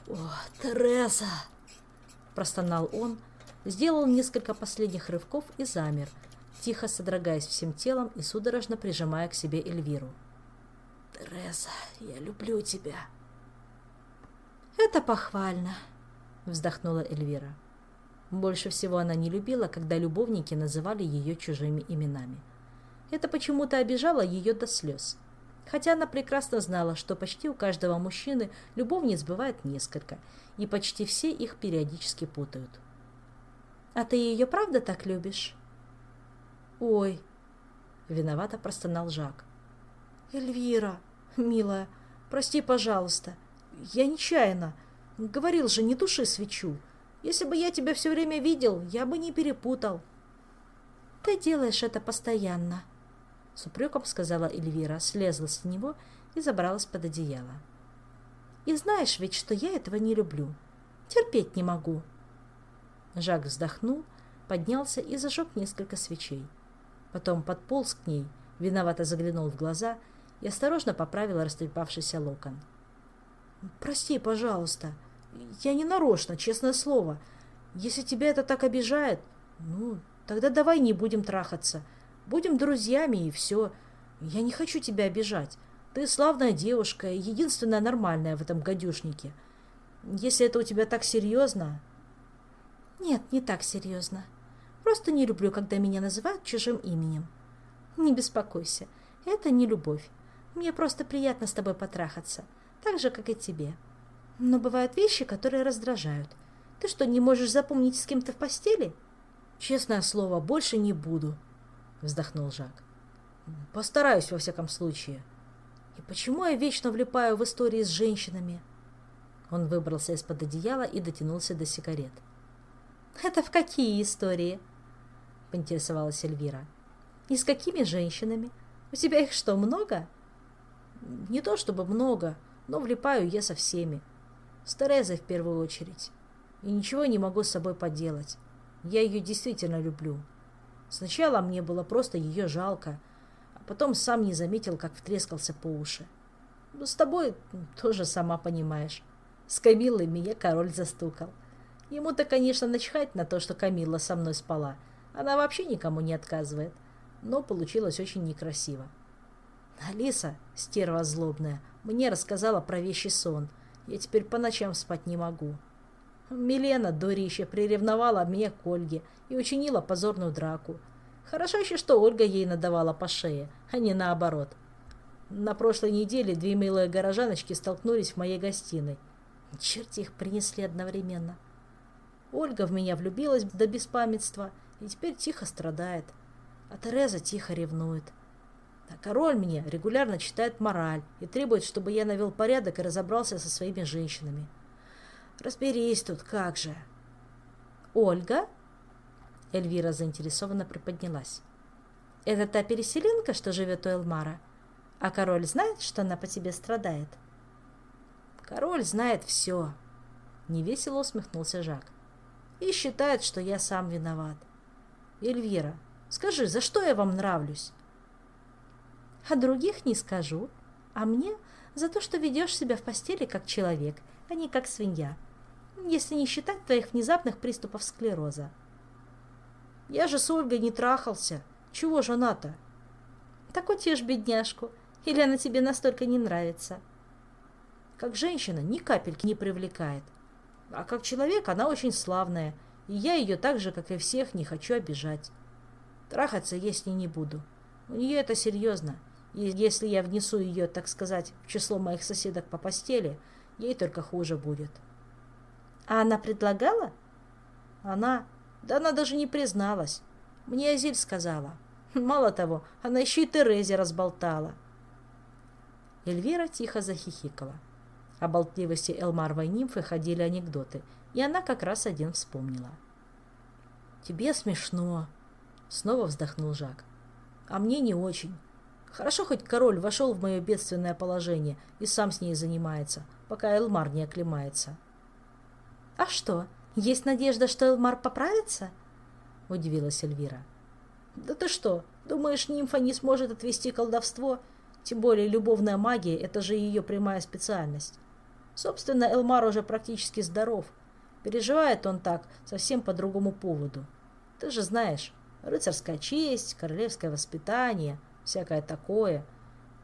«О, Тереза!» – простонал он, сделал несколько последних рывков и замер, тихо содрогаясь всем телом и судорожно прижимая к себе Эльвиру. «Тереза, я люблю тебя!» «Это похвально», — вздохнула Эльвира. Больше всего она не любила, когда любовники называли ее чужими именами. Это почему-то обижало ее до слез. Хотя она прекрасно знала, что почти у каждого мужчины любовниц бывает несколько, и почти все их периодически путают. «А ты ее правда так любишь?» «Ой!» — виновато простонал Жак. «Эльвира, милая, прости, пожалуйста. Я нечаянно. Говорил же, не туши свечу. Если бы я тебя все время видел, я бы не перепутал». «Ты делаешь это постоянно», — с упреком сказала Эльвира, слезла с него и забралась под одеяло. «И знаешь ведь, что я этого не люблю. Терпеть не могу». Жак вздохнул, поднялся и зажег несколько свечей. Потом подполз к ней, виновато заглянул в глаза и осторожно поправил растрепавшийся локон. «Прости, пожалуйста. Я не нарочно, честное слово. Если тебя это так обижает, ну, тогда давай не будем трахаться. Будем друзьями и все. Я не хочу тебя обижать. Ты славная девушка, единственная нормальная в этом гадюшнике. Если это у тебя так серьезно, нет, не так серьезно. Просто не люблю, когда меня называют чужим именем. Не беспокойся, это не любовь. Мне просто приятно с тобой потрахаться, так же, как и тебе. Но бывают вещи, которые раздражают. Ты что, не можешь запомнить с кем-то в постели? Честное слово, больше не буду, вздохнул Жак. Постараюсь во всяком случае. И почему я вечно влипаю в истории с женщинами? Он выбрался из-под одеяла и дотянулся до сигарет. «Это в какие истории?» — поинтересовалась Эльвира. «И с какими женщинами? У тебя их что, много?» «Не то чтобы много, но влипаю я со всеми. С Терезой в первую очередь. И ничего не могу с собой поделать. Я ее действительно люблю. Сначала мне было просто ее жалко, а потом сам не заметил, как втрескался по уши. Ну, с тобой тоже сама понимаешь. С Камиллой меня король застукал. Ему-то, конечно, начхать на то, что Камилла со мной спала. Она вообще никому не отказывает. Но получилось очень некрасиво. Алиса, стерва злобная, мне рассказала про вещий сон. Я теперь по ночам спать не могу. Милена, дурище, приревновала меня к Ольге и учинила позорную драку. Хорошо еще, что Ольга ей надавала по шее, а не наоборот. На прошлой неделе две милые горожаночки столкнулись в моей гостиной. Черти их принесли одновременно. Ольга в меня влюбилась до беспамятства и теперь тихо страдает. А Тереза тихо ревнует. А король мне регулярно читает мораль и требует, чтобы я навел порядок и разобрался со своими женщинами. Разберись тут, как же. Ольга? Эльвира заинтересованно приподнялась. Это та переселенка, что живет у Элмара? А король знает, что она по тебе страдает? Король знает все. Невесело усмехнулся Жак и считает, что я сам виноват. Эльвира, скажи, за что я вам нравлюсь? А других не скажу, а мне за то, что ведешь себя в постели как человек, а не как свинья, если не считать твоих внезапных приступов склероза. Я же с Ольгой не трахался. Чего же она-то? Так утешь бедняжку, или она тебе настолько не нравится? Как женщина ни капельки не привлекает. А как человек она очень славная, и я ее так же, как и всех, не хочу обижать. Трахаться я с ней не буду. У нее это серьезно, и если я внесу ее, так сказать, в число моих соседок по постели, ей только хуже будет. А она предлагала? Она? Да она даже не призналась. Мне Азиль сказала. Мало того, она еще и Терезе разболтала. Эльвира тихо захихикала. О болтливости Элмаровой нимфы ходили анекдоты, и она как раз один вспомнила. «Тебе смешно», — снова вздохнул Жак. «А мне не очень. Хорошо, хоть король вошел в мое бедственное положение и сам с ней занимается, пока Элмар не оклемается». «А что, есть надежда, что Элмар поправится?» — удивилась Эльвира. «Да ты что, думаешь, нимфа не сможет отвести колдовство? Тем более любовная магия — это же ее прямая специальность. Собственно, Элмар уже практически здоров. Переживает он так совсем по другому поводу. Ты же знаешь, рыцарская честь, королевское воспитание, всякое такое.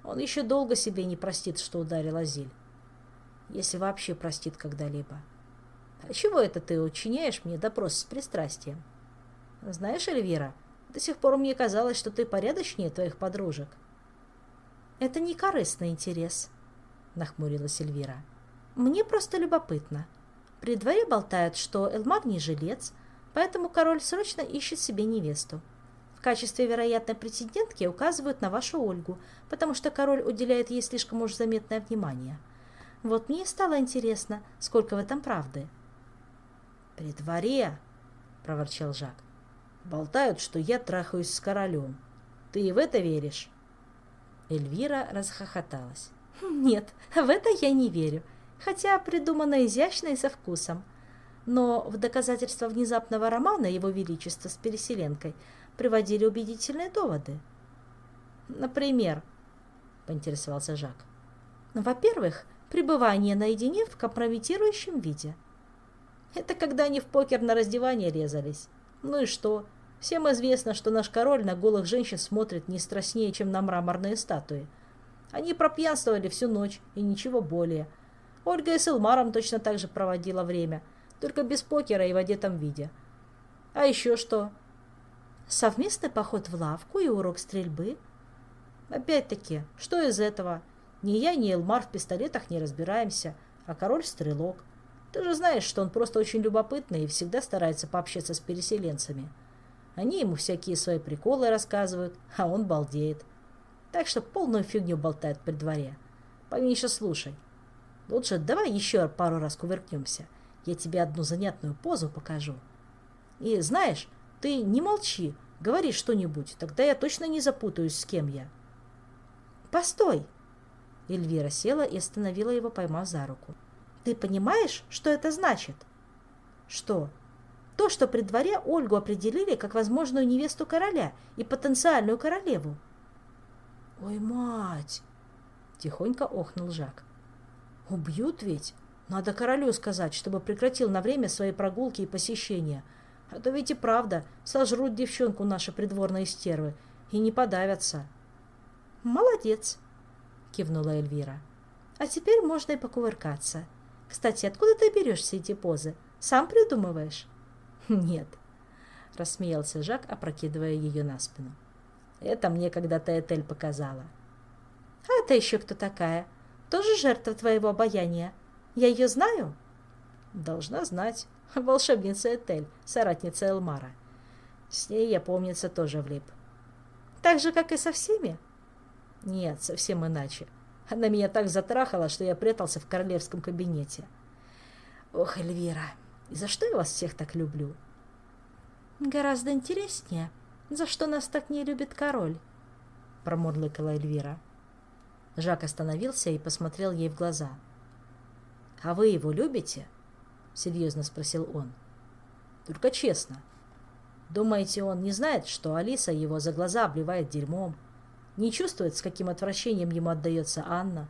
Он еще долго себе не простит, что ударил Азиль. Если вообще простит когда-либо. А чего это ты учиняешь мне допрос с пристрастием? Знаешь, Эльвира, до сих пор мне казалось, что ты порядочнее твоих подружек. Это не корыстный интерес, нахмурилась Эльвира. Мне просто любопытно. При дворе болтают, что Элмар не жилец, поэтому король срочно ищет себе невесту. В качестве вероятной претендентки указывают на вашу Ольгу, потому что король уделяет ей слишком уж заметное внимание. Вот мне стало интересно, сколько в этом правды. «При дворе!» — проворчал Жак. «Болтают, что я трахаюсь с королем. Ты и в это веришь?» Эльвира расхохоталась. (laughs) «Нет, в это я не верю, хотя придумано изящно и со вкусом. Но в доказательство внезапного романа Его Величества с переселенкой приводили убедительные доводы. «Например?» — поинтересовался Жак. «Во-первых, пребывание наедине в компрометирующем виде. Это когда они в покер на раздевание резались. Ну и что? Всем известно, что наш король на голых женщин смотрит не страстнее, чем на мраморные статуи. Они пропьянствовали всю ночь, и ничего более. Ольга и с Элмаром точно так же проводила время, только без покера и в одетом виде. А еще что? Совместный поход в лавку и урок стрельбы? Опять-таки, что из этого? Ни я, ни Элмар в пистолетах не разбираемся, а король стрелок. Ты же знаешь, что он просто очень любопытный и всегда старается пообщаться с переселенцами. Они ему всякие свои приколы рассказывают, а он балдеет. Так что полную фигню болтает при дворе. Поменьше слушай. Лучше давай еще пару раз кувыркнемся. Я тебе одну занятную позу покажу. И знаешь, ты не молчи, говори что-нибудь, тогда я точно не запутаюсь, с кем я. Постой! Эльвира села и остановила его, поймав за руку. Ты понимаешь, что это значит? Что? То, что при дворе Ольгу определили как возможную невесту короля и потенциальную королеву. «Ой, мать!» — тихонько охнул Жак. «Убьют ведь? Надо королю сказать, чтобы прекратил на время свои прогулки и посещения. А то ведь и правда, сожрут девчонку наши придворные стервы и не подавятся». «Молодец!» — кивнула Эльвира. «А теперь можно и покувыркаться. Кстати, откуда ты берешь все эти позы? Сам придумываешь?» «Нет», — рассмеялся Жак, опрокидывая ее на спину. «Это мне когда-то Этель показала». «А это еще кто такая? Тоже жертва твоего обаяния? Я ее знаю?» «Должна знать. (laughs) Волшебница Этель, соратница Элмара. С ней я, помнится, тоже влип». «Так же, как и со всеми?» «Нет, совсем иначе. Она меня так затрахала, что я прятался в королевском кабинете». «Ох, Эльвира!» И за что я вас всех так люблю? Гораздо интереснее, за что нас так не любит король, промурлыкала Эльвира. Жак остановился и посмотрел ей в глаза. «А вы его любите?» — серьезно спросил он. «Только честно. Думаете, он не знает, что Алиса его за глаза обливает дерьмом? Не чувствует, с каким отвращением ему отдается Анна?»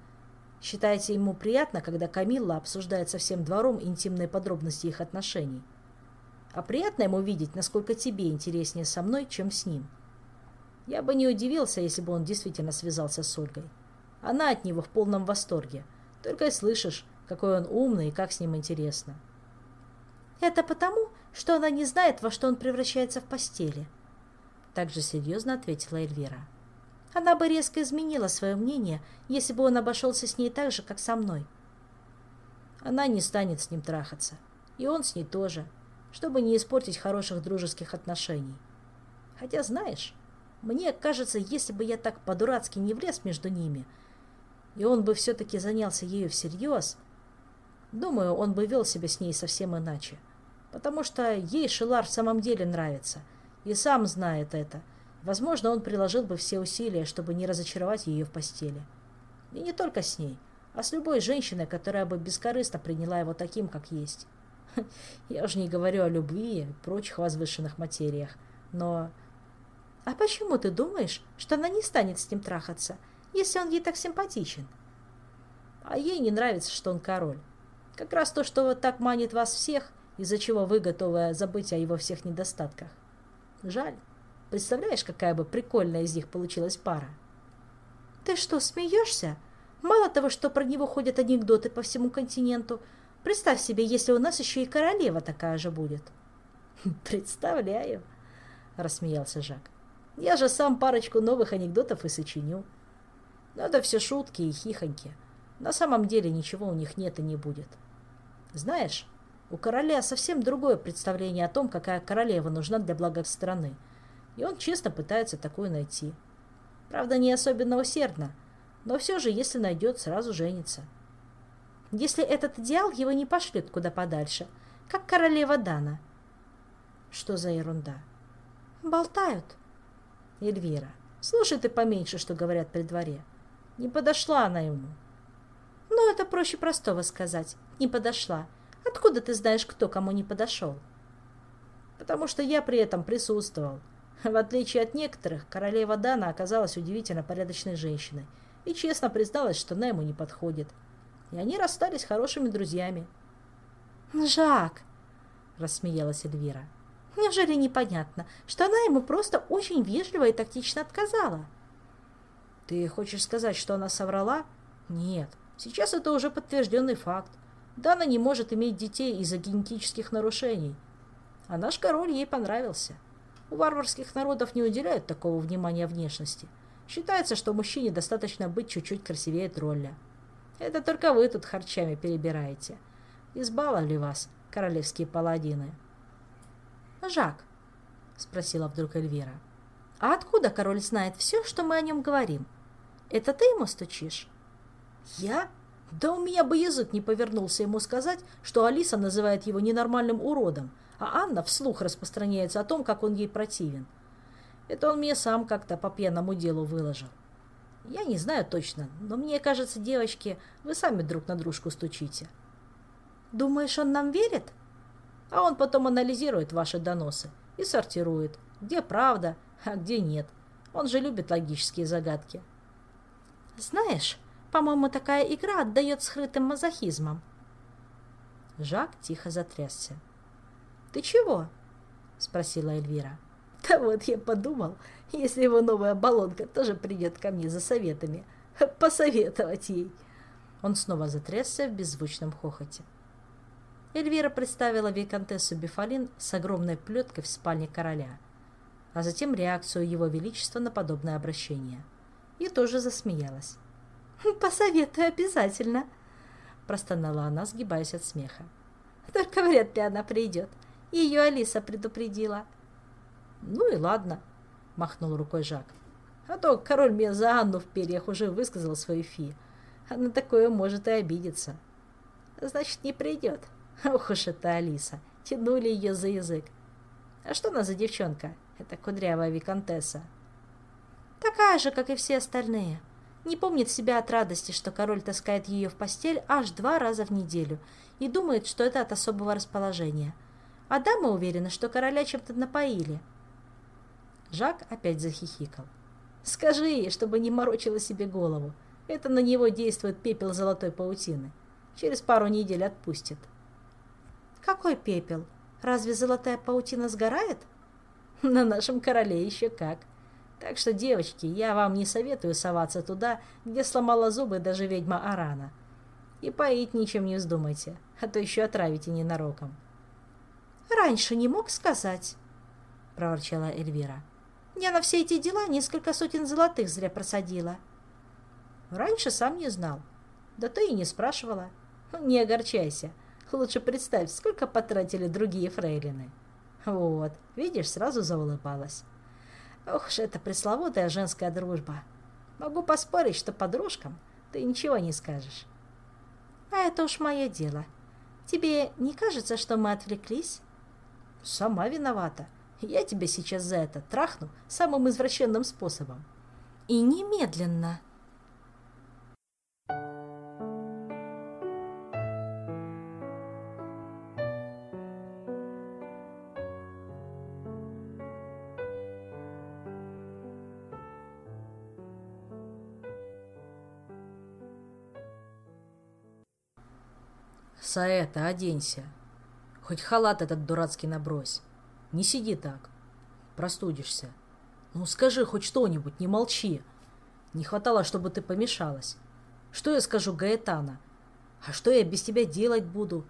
Считаете, ему приятно, когда Камилла обсуждает со всем двором интимные подробности их отношений? А приятно ему видеть, насколько тебе интереснее со мной, чем с ним. Я бы не удивился, если бы он действительно связался с Ольгой. Она от него в полном восторге. Только и слышишь, какой он умный и как с ним интересно. Это потому, что она не знает, во что он превращается в постели. Так же серьезно ответила Эльвира. Она бы резко изменила свое мнение, если бы он обошелся с ней так же, как со мной. Она не станет с ним трахаться. И он с ней тоже, чтобы не испортить хороших дружеских отношений. Хотя, знаешь, мне кажется, если бы я так по-дурацки не влез между ними, и он бы все-таки занялся ею всерьез, думаю, он бы вел себя с ней совсем иначе. Потому что ей Шилар в самом деле нравится, и сам знает это, Возможно, он приложил бы все усилия, чтобы не разочаровать ее в постели. И не только с ней, а с любой женщиной, которая бы бескорыстно приняла его таким, как есть. (laughs) Я уже не говорю о любви и прочих возвышенных материях, но... А почему ты думаешь, что она не станет с ним трахаться, если он ей так симпатичен? А ей не нравится, что он король. Как раз то, что вот так манит вас всех, из-за чего вы готовы забыть о его всех недостатках. Жаль. Представляешь, какая бы прикольная из них получилась пара? Ты что, смеешься? Мало того, что про него ходят анекдоты по всему континенту, представь себе, если у нас еще и королева такая же будет. (laughs) Представляю, рассмеялся Жак. Я же сам парочку новых анекдотов и сочиню. Но это все шутки и хихоньки. На самом деле ничего у них нет и не будет. Знаешь, у короля совсем другое представление о том, какая королева нужна для блага страны. И он честно пытается такую найти. Правда, не особенно усердно, но все же, если найдет, сразу женится. Если этот идеал его не пошлет куда подальше, как королева Дана. Что за ерунда? Болтают. Эльвира, слушай ты поменьше, что говорят при дворе. Не подошла она ему. Ну, это проще простого сказать. Не подошла. Откуда ты знаешь, кто кому не подошел? Потому что я при этом присутствовал. В отличие от некоторых, королева Дана оказалась удивительно порядочной женщиной и честно призналась, что она ему не подходит. И они расстались хорошими друзьями. «Жак!» — рассмеялась Эльвира. «Неужели непонятно, что она ему просто очень вежливо и тактично отказала?» «Ты хочешь сказать, что она соврала?» «Нет, сейчас это уже подтвержденный факт. Дана не может иметь детей из-за генетических нарушений. А наш король ей понравился. У варварских народов не уделяют такого внимания внешности. Считается, что мужчине достаточно быть чуть-чуть красивее тролля. Это только вы тут харчами перебираете. Избаловали вас, королевские паладины. «Жак», — спросила вдруг Эльвира, — «а откуда король знает все, что мы о нем говорим? Это ты ему стучишь?» «Я? Да у меня бы язык не повернулся ему сказать, что Алиса называет его ненормальным уродом, а Анна вслух распространяется о том, как он ей противен. Это он мне сам как-то по пьяному делу выложил. Я не знаю точно, но мне кажется, девочки, вы сами друг на дружку стучите. Думаешь, он нам верит? А он потом анализирует ваши доносы и сортирует, где правда, а где нет. Он же любит логические загадки. Знаешь, по-моему, такая игра отдает скрытым мазохизмом. Жак тихо затрясся. «Ты чего?» — спросила Эльвира. «Да вот я подумал, если его новая баллонка тоже придет ко мне за советами, посоветовать ей». Он снова затрясся в беззвучном хохоте. Эльвира представила виконтессу Бефалин с огромной плеткой в спальне короля, а затем реакцию его величества на подобное обращение. И тоже засмеялась. (laughs) «Посоветую обязательно», — простонала она, сгибаясь от смеха. «Только вряд ли она придет. Ее Алиса предупредила. Ну и ладно, махнул рукой Жак. А то король мне за Анну в перьях уже высказал свою фи. Она такое может и обидеться. Значит, не придет. Ох уж это Алиса. Тянули ее за язык. А что она за девчонка? Это кудрявая виконтесса. Такая же, как и все остальные. Не помнит себя от радости, что король таскает ее в постель аж два раза в неделю и думает, что это от особого расположения – а дамы уверены, что короля чем-то напоили. Жак опять захихикал. Скажи ей, чтобы не морочила себе голову. Это на него действует пепел золотой паутины. Через пару недель отпустит. Какой пепел? Разве золотая паутина сгорает? На нашем короле еще как. Так что, девочки, я вам не советую соваться туда, где сломала зубы даже ведьма Арана. И поить ничем не вздумайте, а то еще отравите ненароком. Раньше не мог сказать, — проворчала Эльвира. Я на все эти дела несколько сотен золотых зря просадила. Раньше сам не знал. Да ты и не спрашивала. Не огорчайся. Лучше представь, сколько потратили другие фрейлины. Вот, видишь, сразу заулыбалась. Ох уж эта пресловутая женская дружба. Могу поспорить, что подружкам ты ничего не скажешь. А это уж мое дело. Тебе не кажется, что мы отвлеклись? Сама виновата. Я тебя сейчас за это трахну самым извращенным способом. И немедленно. Саэта, оденься. Хоть халат этот дурацкий набрось. Не сиди так. Простудишься. Ну, скажи хоть что-нибудь, не молчи. Не хватало, чтобы ты помешалась. Что я скажу Гаэтана? А что я без тебя делать буду?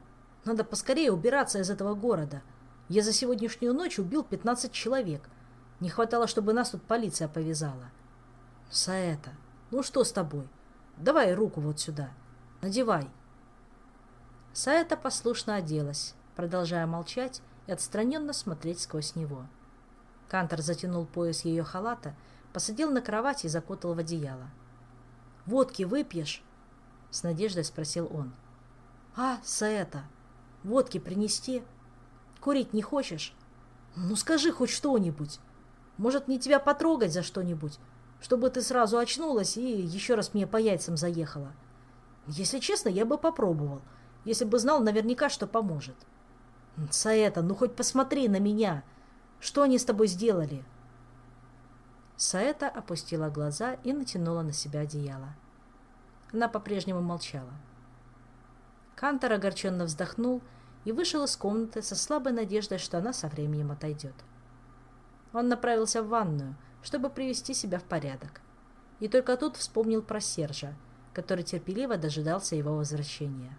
Надо поскорее убираться из этого города. Я за сегодняшнюю ночь убил 15 человек. Не хватало, чтобы нас тут полиция повязала. Саэта, Ну что с тобой? Давай руку вот сюда. Надевай. Саэта послушно оделась, продолжая молчать и отстраненно смотреть сквозь него. Кантор затянул пояс ее халата, посадил на кровать и закутал в одеяло. «Водки выпьешь?» — с надеждой спросил он. «А, Саэта, водки принести? Курить не хочешь? Ну скажи хоть что-нибудь. Может, мне тебя потрогать за что-нибудь, чтобы ты сразу очнулась и еще раз мне по яйцам заехала. Если честно, я бы попробовал, если бы знал наверняка, что поможет. Саэта, ну хоть посмотри на меня. Что они с тобой сделали?» Саэта опустила глаза и натянула на себя одеяло. Она по-прежнему молчала. Кантор огорченно вздохнул и вышел из комнаты со слабой надеждой, что она со временем отойдет. Он направился в ванную, чтобы привести себя в порядок. И только тут вспомнил про Сержа, который терпеливо дожидался его возвращения.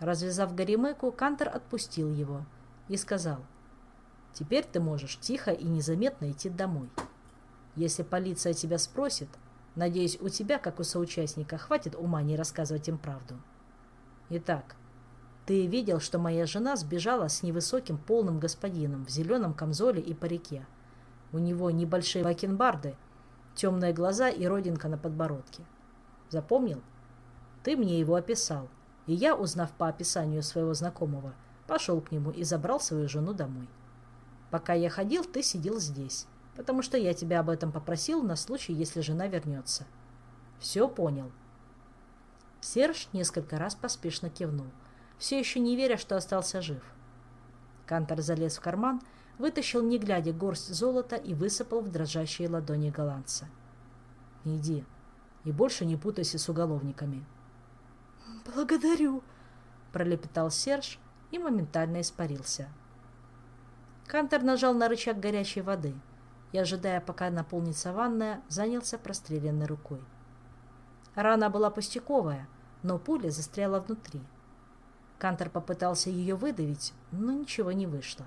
Развязав горемыку, Кантор отпустил его и сказал, «Теперь ты можешь тихо и незаметно идти домой. Если полиция тебя спросит, надеюсь, у тебя, как у соучастника, хватит ума не рассказывать им правду. Итак, ты видел, что моя жена сбежала с невысоким полным господином в зеленом камзоле и парике. У него небольшие бакенбарды, темные глаза и родинка на подбородке. Запомнил? Ты мне его описал, и я, узнав по описанию своего знакомого, пошел к нему и забрал свою жену домой. Пока я ходил, ты сидел здесь, потому что я тебя об этом попросил на случай, если жена вернется. Все понял. Серж несколько раз поспешно кивнул все еще не веря, что остался жив. Кантор залез в карман, вытащил, не глядя, горсть золота и высыпал в дрожащие ладони голландца. «Иди и больше не путайся с уголовниками». «Благодарю», — пролепетал Серж и моментально испарился. Кантор нажал на рычаг горячей воды и, ожидая, пока наполнится ванная, занялся простреленной рукой. Рана была пустяковая, но пуля застряла внутри. Кантор попытался ее выдавить, но ничего не вышло.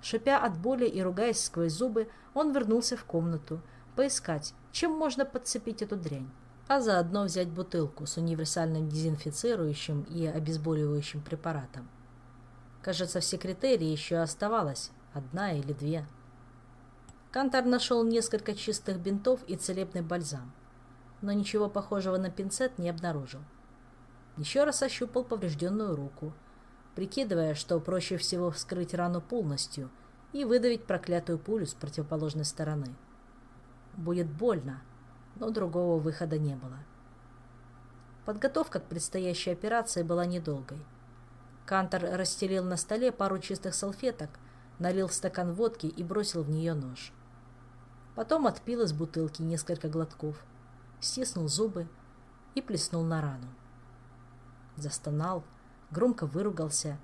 Шипя от боли и ругаясь сквозь зубы, он вернулся в комнату, поискать, чем можно подцепить эту дрянь, а заодно взять бутылку с универсальным дезинфицирующим и обезболивающим препаратом. Кажется, в секретаре еще оставалось одна или две. Кантор нашел несколько чистых бинтов и целебный бальзам, но ничего похожего на пинцет не обнаружил. Еще раз ощупал поврежденную руку, прикидывая, что проще всего вскрыть рану полностью и выдавить проклятую пулю с противоположной стороны. Будет больно, но другого выхода не было. Подготовка к предстоящей операции была недолгой. Кантор расстелил на столе пару чистых салфеток, налил в стакан водки и бросил в нее нож. Потом отпил из бутылки несколько глотков, стиснул зубы и плеснул на рану застонал, громко выругался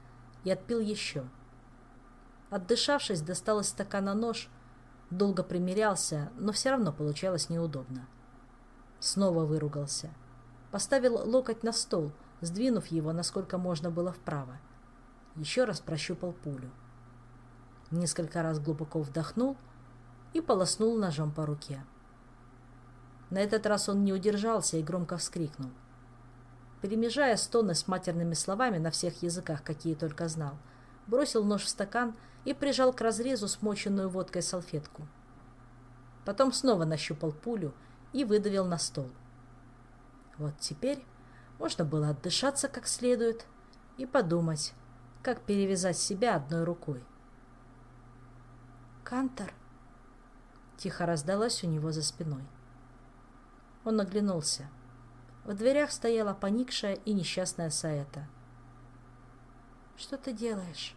и отпил еще. Отдышавшись, достал из стакана нож, долго примерялся, но все равно получалось неудобно. Снова выругался. Поставил локоть на стол, сдвинув его, насколько можно было вправо. Еще раз прощупал пулю. Несколько раз глубоко вдохнул и полоснул ножом по руке. На этот раз он не удержался и громко вскрикнул — перемежая стоны с матерными словами на всех языках, какие только знал, бросил нож в стакан и прижал к разрезу смоченную водкой салфетку. Потом снова нащупал пулю и выдавил на стол. Вот теперь можно было отдышаться как следует и подумать, как перевязать себя одной рукой. «Кантор!» — тихо раздалась у него за спиной. Он оглянулся. В дверях стояла поникшая и несчастная Саэта. «Что ты делаешь?»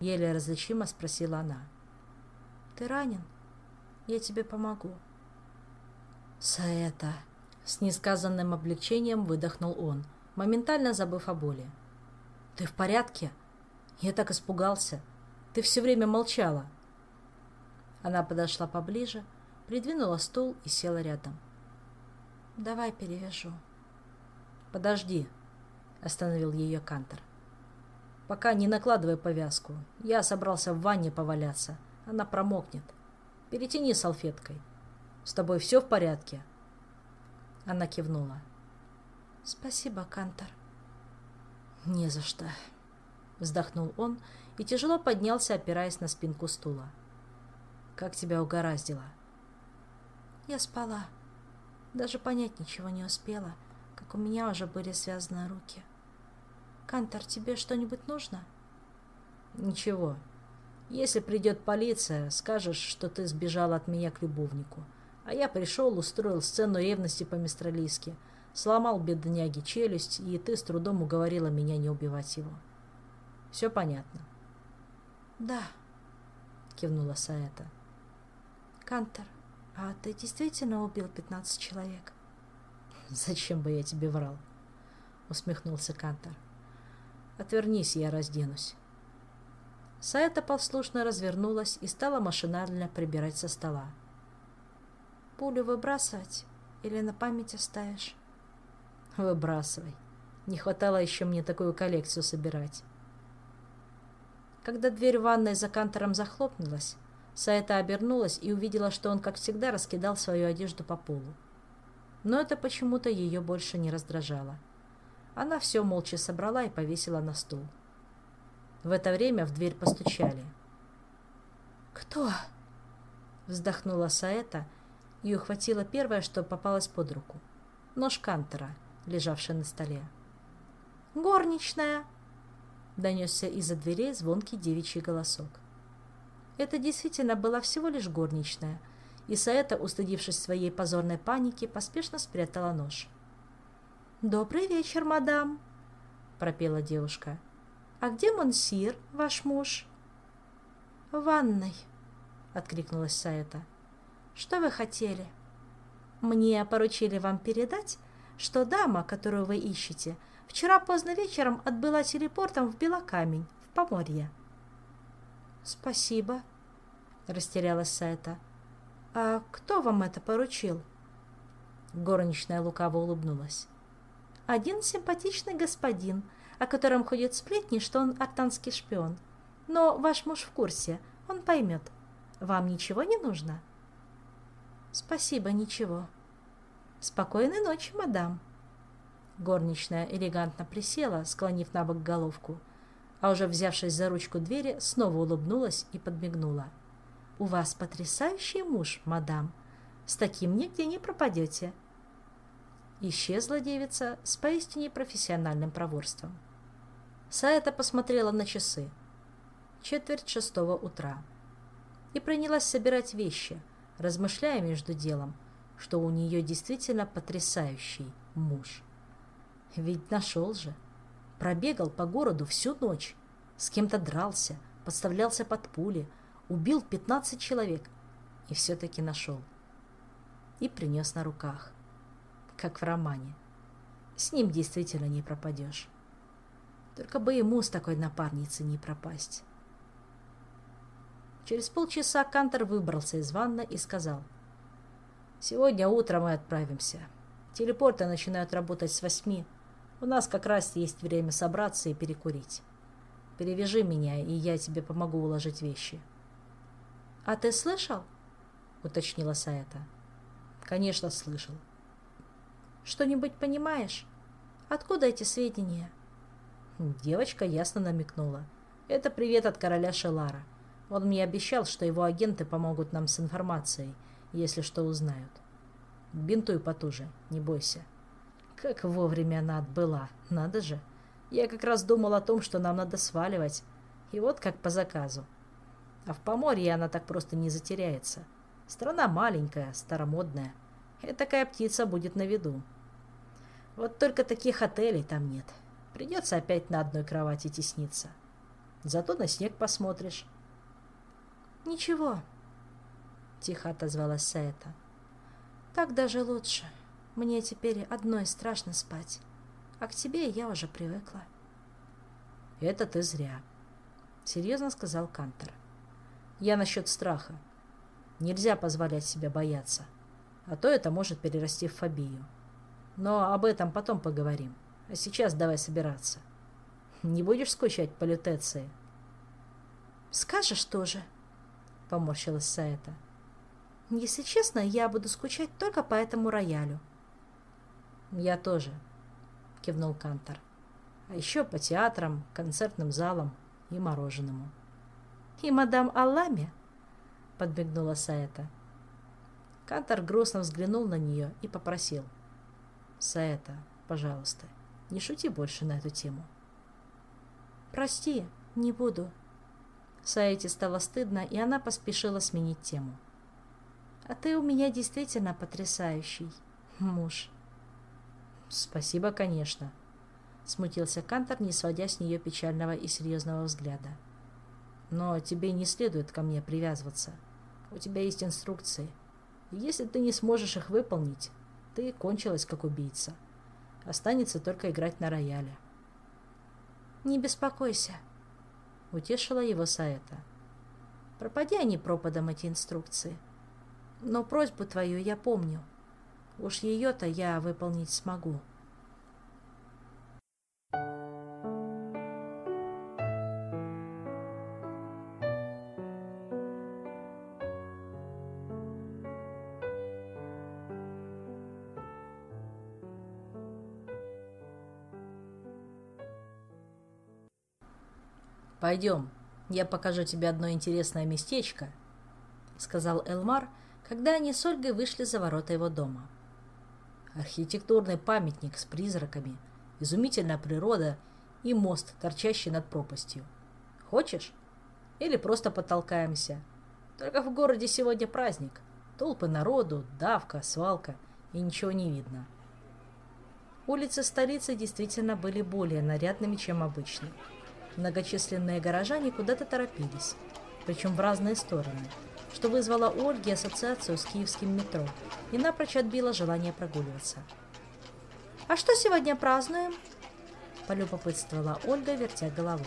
Еле различимо спросила она. «Ты ранен? Я тебе помогу». «Саэта!» С несказанным облегчением выдохнул он, моментально забыв о боли. «Ты в порядке? Я так испугался. Ты все время молчала». Она подошла поближе, придвинула стул и села рядом. Давай перевяжу. Подожди, остановил ее Кантер. Пока не накладывай повязку. Я собрался в ванне поваляться. Она промокнет. Перетяни салфеткой. С тобой все в порядке? Она кивнула. Спасибо, Кантор. Не за что. Вздохнул он и тяжело поднялся, опираясь на спинку стула. Как тебя угораздило? Я спала. Даже понять ничего не успела, как у меня уже были связаны руки. Кантор, тебе что-нибудь нужно? Ничего. Если придет полиция, скажешь, что ты сбежал от меня к любовнику. А я пришел, устроил сцену ревности по-мистралийски, сломал бедняге челюсть, и ты с трудом уговорила меня не убивать его. Все понятно? Да, кивнула Саэта. Кантор, а ты действительно убил 15 человек? (laughs) Зачем бы я тебе врал? Усмехнулся Кантор. Отвернись, я разденусь. Саэта послушно развернулась и стала машинально прибирать со стола. Пулю выбрасывать или на память оставишь? Выбрасывай. Не хватало еще мне такую коллекцию собирать. Когда дверь ванной за кантором захлопнулась, Саэта обернулась и увидела, что он, как всегда, раскидал свою одежду по полу. Но это почему-то ее больше не раздражало. Она все молча собрала и повесила на стул. В это время в дверь постучали. «Кто?» Вздохнула Саэта и ухватила первое, что попалось под руку. Нож Кантера, лежавший на столе. «Горничная!» Донесся из-за дверей звонкий девичий голосок. Это действительно была всего лишь горничная, и Саэта, устыдившись своей позорной паники, поспешно спрятала нож. «Добрый вечер, мадам!» — пропела девушка. «А где Монсир, ваш муж?» «В ванной», — откликнулась Саэта. «Что вы хотели?» «Мне поручили вам передать, что дама, которую вы ищете, вчера поздно вечером отбыла телепортом в Белокамень, в Поморье». «Спасибо», — растерялась Саэта. «А кто вам это поручил?» Горничная лукаво улыбнулась. «Один симпатичный господин, о котором ходят сплетни, что он артанский шпион. Но ваш муж в курсе, он поймет. Вам ничего не нужно?» «Спасибо, ничего». «Спокойной ночи, мадам». Горничная элегантно присела, склонив на бок головку, а уже взявшись за ручку двери, снова улыбнулась и подмигнула. «У вас потрясающий муж, мадам. С таким нигде не пропадете». Исчезла девица с поистине профессиональным проворством. Саэта посмотрела на часы. Четверть шестого утра. И принялась собирать вещи, размышляя между делом, что у нее действительно потрясающий муж. Ведь нашел же. Пробегал по городу всю ночь. С кем-то дрался, подставлялся под пули, убил 15 человек. И все-таки нашел. И принес на руках. Как в романе. С ним действительно не пропадешь. Только бы ему с такой напарницей не пропасть. Через полчаса Кантор выбрался из ванны и сказал. «Сегодня утром мы отправимся. Телепорты начинают работать с восьми. У нас как раз есть время собраться и перекурить. Перевяжи меня, и я тебе помогу уложить вещи. — А ты слышал? — уточнила Саэта. — Конечно, слышал. — Что-нибудь понимаешь? Откуда эти сведения? Девочка ясно намекнула. Это привет от короля Шелара. Он мне обещал, что его агенты помогут нам с информацией, если что узнают. Бинтуй потуже, не бойся. Как вовремя она отбыла, надо же. Я как раз думал о том, что нам надо сваливать. И вот как по заказу. А в Поморье она так просто не затеряется. Страна маленькая, старомодная. И такая птица будет на виду. Вот только таких отелей там нет. Придется опять на одной кровати тесниться. Зато на снег посмотришь. «Ничего», — тихо отозвалась Саэта. «Так даже лучше». Мне теперь одной страшно спать, а к тебе я уже привыкла. Это ты зря, серьезно сказал Кантер. Я насчет страха. Нельзя позволять себе бояться, а то это может перерасти в фобию. Но об этом потом поговорим. А сейчас давай собираться. Не будешь скучать по лютеции? Скажешь тоже, поморщилась Саэта. Если честно, я буду скучать только по этому роялю. Я тоже, кивнул Кантор. А еще по театрам, концертным залам и мороженому. И мадам Алламе? Подбегнула Саэта. Кантор грустно взглянул на нее и попросил. Саэта, пожалуйста, не шути больше на эту тему. Прости, не буду. Саэте стало стыдно, и она поспешила сменить тему. А ты у меня действительно потрясающий муж. Спасибо, конечно. Смутился Кантор, не сводя с нее печального и серьезного взгляда. Но тебе не следует ко мне привязываться. У тебя есть инструкции. Если ты не сможешь их выполнить, ты кончилась как убийца. Останется только играть на рояле. Не беспокойся, утешила его Саэта. Пропади они пропадом эти инструкции. Но просьбу твою я помню. Уж ее-то я выполнить смогу. «Пойдем, я покажу тебе одно интересное местечко», — сказал Элмар, когда они с Ольгой вышли за ворота его дома. Архитектурный памятник с призраками, изумительная природа и мост, торчащий над пропастью. Хочешь? Или просто потолкаемся? Только в городе сегодня праздник. Толпы народу, давка, свалка, и ничего не видно. Улицы столицы действительно были более нарядными, чем обычно. Многочисленные горожане куда-то торопились, причем в разные стороны, что вызвало у Ольги ассоциацию с киевским метро и напрочь отбило желание прогуливаться. «А что сегодня празднуем?» – полюбопытствовала Ольга, вертя головой.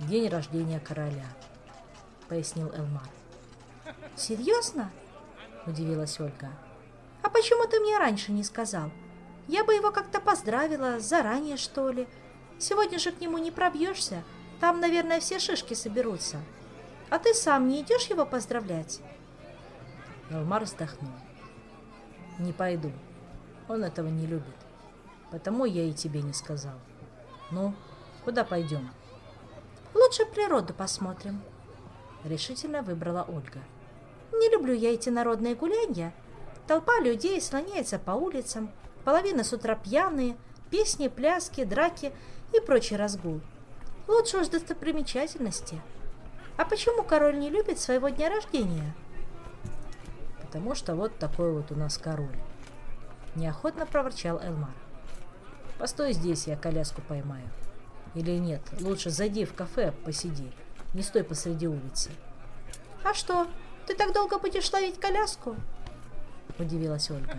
«День рождения короля», – пояснил Элмар. «Серьезно?» – удивилась Ольга. «А почему ты мне раньше не сказал? Я бы его как-то поздравила, заранее, что ли, Сегодня же к нему не пробьешься. Там, наверное, все шишки соберутся. А ты сам не идешь его поздравлять?» Элмар вздохнул. «Не пойду. Он этого не любит. Потому я и тебе не сказал. Ну, куда пойдем?» «Лучше природу посмотрим», — решительно выбрала Ольга. «Не люблю я эти народные гулянья. Толпа людей слоняется по улицам, половина с утра пьяные, песни, пляски, драки и прочий разгул. Лучше уж достопримечательности. А почему король не любит своего дня рождения? Потому что вот такой вот у нас король. Неохотно проворчал Элмар. Постой здесь, я коляску поймаю. Или нет, лучше зайди в кафе, посиди. Не стой посреди улицы. А что, ты так долго будешь ловить коляску? Удивилась Ольга.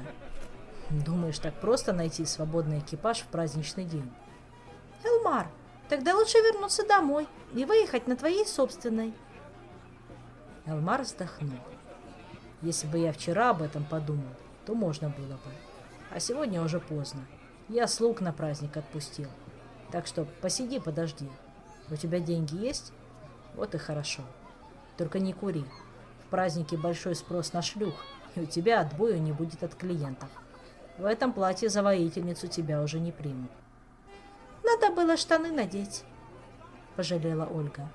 Думаешь, так просто найти свободный экипаж в праздничный день? Элмар, тогда лучше вернуться домой и выехать на твоей собственной. Элмар вздохнул. Если бы я вчера об этом подумал, то можно было бы. А сегодня уже поздно. Я слуг на праздник отпустил. Так что посиди, подожди. У тебя деньги есть? Вот и хорошо. Только не кури. В празднике большой спрос на шлюх, и у тебя отбоя не будет от клиентов. В этом платье за тебя уже не примут. Надо было штаны надеть, пожалела Ольга.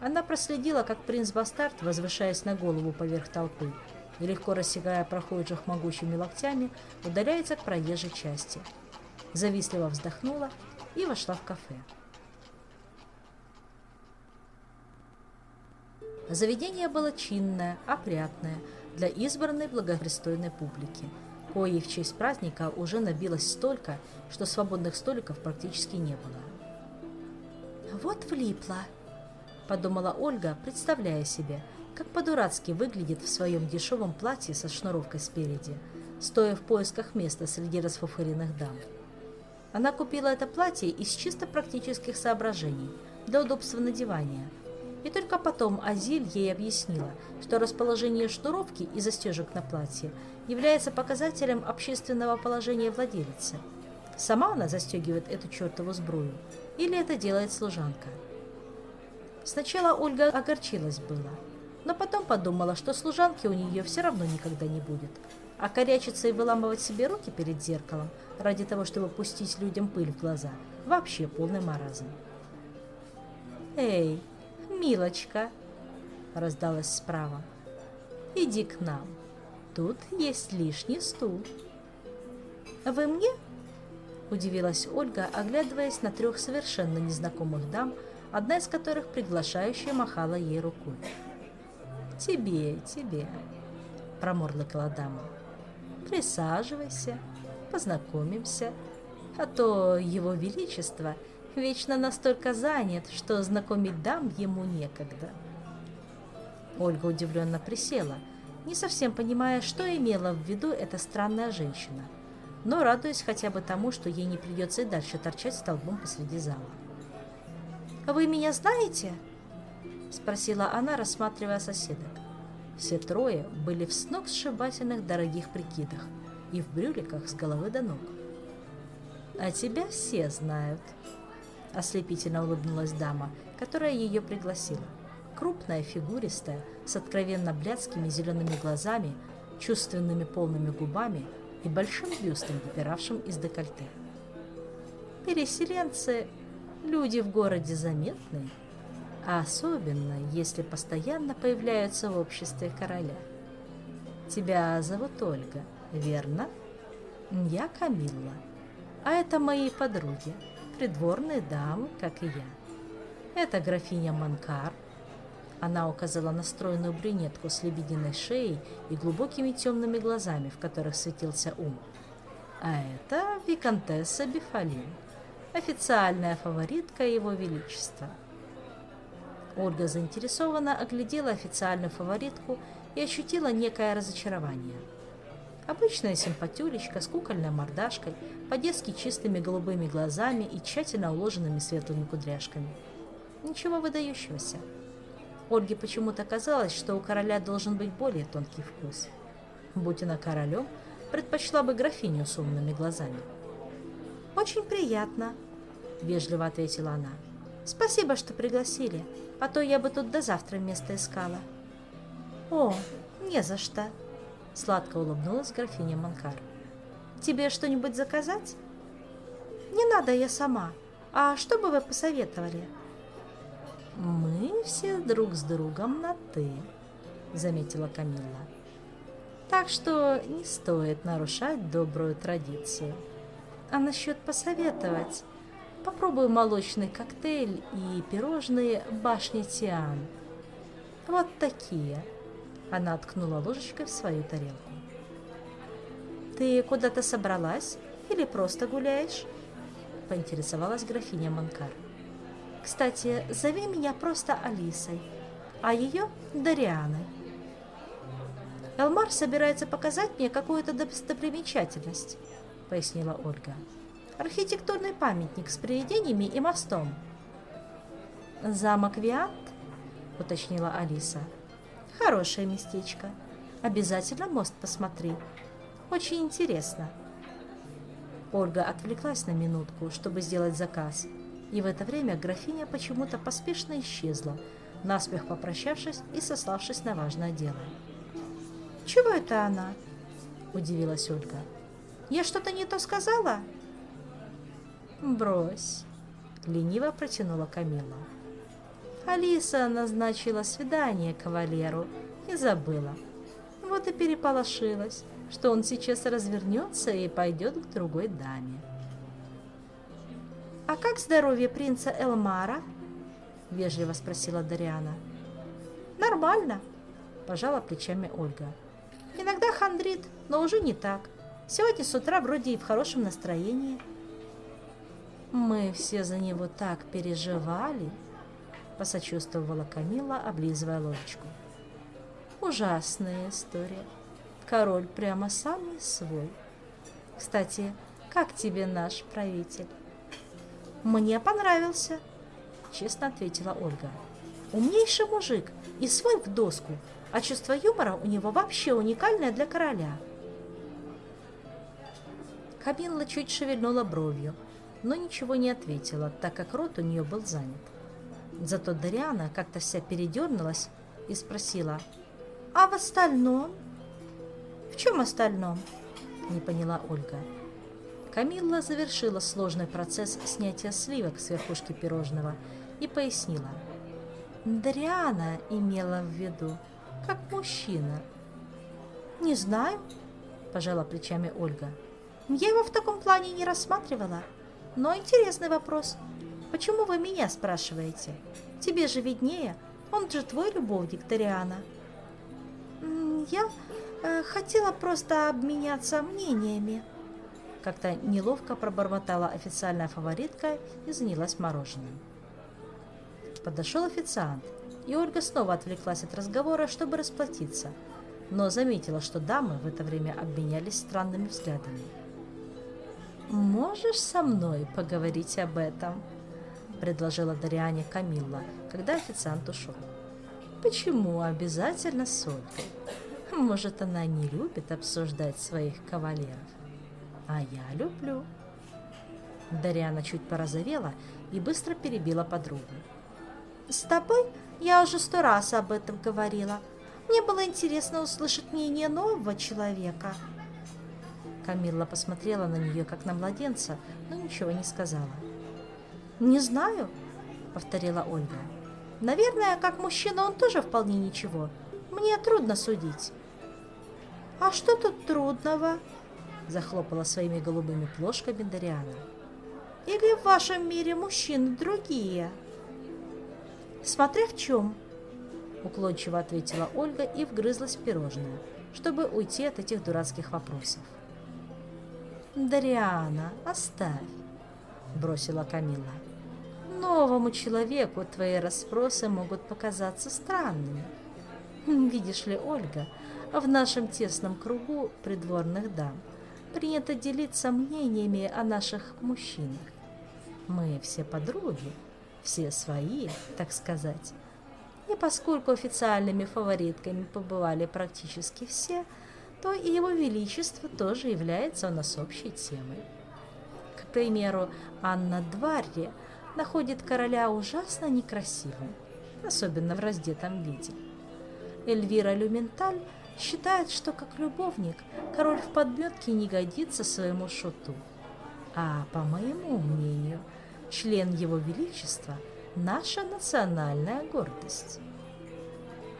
Она проследила, как принц Бастард, возвышаясь на голову поверх толпы и легко рассекая прохожих могучими локтями, удаляется к проезжей части. Завистливо вздохнула и вошла в кафе. Заведение было чинное, опрятное, для избранной благопристойной публики – коей в честь праздника уже набилось столько, что свободных столиков практически не было. «Вот влипла», — подумала Ольга, представляя себе, как по-дурацки выглядит в своем дешевом платье со шнуровкой спереди, стоя в поисках места среди расфуфыренных дам. Она купила это платье из чисто практических соображений, для удобства надевания — и только потом Азиль ей объяснила, что расположение шнуровки и застежек на платье является показателем общественного положения владелицы. Сама она застегивает эту чертову сбрую, или это делает служанка. Сначала Ольга огорчилась было, но потом подумала, что служанки у нее все равно никогда не будет, А корячиться и выламывать себе руки перед зеркалом ради того, чтобы пустить людям пыль в глаза, вообще полный маразм. «Эй, милочка!» — раздалась справа. «Иди к нам. Тут есть лишний стул». «Вы мне?» — удивилась Ольга, оглядываясь на трех совершенно незнакомых дам, одна из которых приглашающая махала ей рукой. «Тебе, тебе», — промурлыкала дама. «Присаживайся, познакомимся, а то его величество вечно настолько занят, что знакомить дам ему некогда». Ольга удивленно присела, не совсем понимая, что имела в виду эта странная женщина — но радуясь хотя бы тому, что ей не придется и дальше торчать столбом посреди зала. «Вы меня знаете?» – спросила она, рассматривая соседок. Все трое были в сногсшибательных дорогих прикидах и в брюликах с головы до ног. «А тебя все знают», – ослепительно улыбнулась дама, которая ее пригласила. Крупная, фигуристая, с откровенно блядскими зелеными глазами, чувственными полными губами – и большим бюстом, выпиравшим из декольте. Переселенцы – люди в городе заметные, а особенно, если постоянно появляются в обществе короля. Тебя зовут Ольга, верно? Я Камилла, а это мои подруги, придворные дамы, как и я. Это графиня Манкар – она указала на стройную брюнетку с лебединой шеей и глубокими темными глазами, в которых светился ум. А это виконтесса Бифалин, официальная фаворитка его величества. Ольга заинтересованно оглядела официальную фаворитку и ощутила некое разочарование. Обычная симпатюлечка с кукольной мордашкой, по-детски чистыми голубыми глазами и тщательно уложенными светлыми кудряшками. Ничего выдающегося. Ольге почему-то казалось, что у короля должен быть более тонкий вкус. Будь она королем, предпочла бы графиню с умными глазами. «Очень приятно», — вежливо ответила она. «Спасибо, что пригласили, а то я бы тут до завтра место искала». «О, не за что», — сладко улыбнулась графиня Манкар. «Тебе что-нибудь заказать?» «Не надо, я сама. А что бы вы посоветовали?» «Мы все друг с другом на «ты», — заметила Камилла. «Так что не стоит нарушать добрую традицию. А насчет посоветовать, попробуй молочный коктейль и пирожные башни Тиан. Вот такие». Она ткнула ложечкой в свою тарелку. «Ты куда-то собралась или просто гуляешь?» — поинтересовалась графиня Манкар. Кстати, зови меня просто Алисой, а ее Дарианой. Элмар собирается показать мне какую-то достопримечательность, пояснила Ольга. Архитектурный памятник с привидениями и мостом. Замок Виант, уточнила Алиса. Хорошее местечко. Обязательно мост посмотри. Очень интересно. Ольга отвлеклась на минутку, чтобы сделать заказ – и в это время графиня почему-то поспешно исчезла, наспех попрощавшись и сославшись на важное дело. «Чего это она?» – удивилась Ольга. «Я что-то не то сказала?» «Брось», – лениво протянула Камила. Алиса назначила свидание кавалеру и забыла. Вот и переполошилась, что он сейчас развернется и пойдет к другой даме. «А как здоровье принца Элмара?» – вежливо спросила Дариана. «Нормально», – пожала плечами Ольга. «Иногда хандрит, но уже не так. Сегодня с утра вроде и в хорошем настроении». «Мы все за него так переживали», – посочувствовала Камила, облизывая ложечку. «Ужасная история. Король прямо самый свой. Кстати, как тебе наш правитель?» «Мне понравился», — честно ответила Ольга. «Умнейший мужик и свой в доску, а чувство юмора у него вообще уникальное для короля». Камилла чуть шевельнула бровью, но ничего не ответила, так как рот у нее был занят. Зато Дариана как-то вся передернулась и спросила, «А в остальном?» «В чем остальном?» – не поняла Ольга. Камилла завершила сложный процесс снятия сливок с верхушки пирожного и пояснила. Дриана имела в виду, как мужчина. «Не знаю», – пожала плечами Ольга. «Я его в таком плане не рассматривала. Но интересный вопрос. Почему вы меня спрашиваете? Тебе же виднее, он же твой любовник, Дариана». «Я э, хотела просто обменяться мнениями», как-то неловко пробормотала официальная фаворитка и занялась мороженым. Подошел официант, и Ольга снова отвлеклась от разговора, чтобы расплатиться, но заметила, что дамы в это время обменялись странными взглядами. «Можешь со мной поговорить об этом?» – предложила Дариане Камилла, когда официант ушел. «Почему обязательно с Ольгой? Может, она не любит обсуждать своих кавалеров?» А я люблю. Дариана чуть порозовела и быстро перебила подругу. С тобой я уже сто раз об этом говорила. Мне было интересно услышать мнение нового человека. Камилла посмотрела на нее, как на младенца, но ничего не сказала. «Не знаю», — повторила Ольга. «Наверное, как мужчина он тоже вполне ничего. Мне трудно судить». «А что тут трудного?» Захлопала своими голубыми плошками Дариана. Или в вашем мире мужчины другие? Смотря в чем, уклончиво ответила Ольга и вгрызлась в пирожное, чтобы уйти от этих дурацких вопросов. «Дариана, оставь!» – бросила Камила. «Новому человеку твои расспросы могут показаться странными. Видишь ли, Ольга, в нашем тесном кругу придворных дам принято делиться мнениями о наших мужчинах. Мы все подруги, все свои, так сказать. И поскольку официальными фаворитками побывали практически все, то и его величество тоже является у нас общей темой. К примеру, Анна Дварри находит короля ужасно некрасивым, особенно в раздетом виде. Эльвира Люменталь – считает, что как любовник король в подметке не годится своему шуту. А, по моему мнению, член его величества – наша национальная гордость.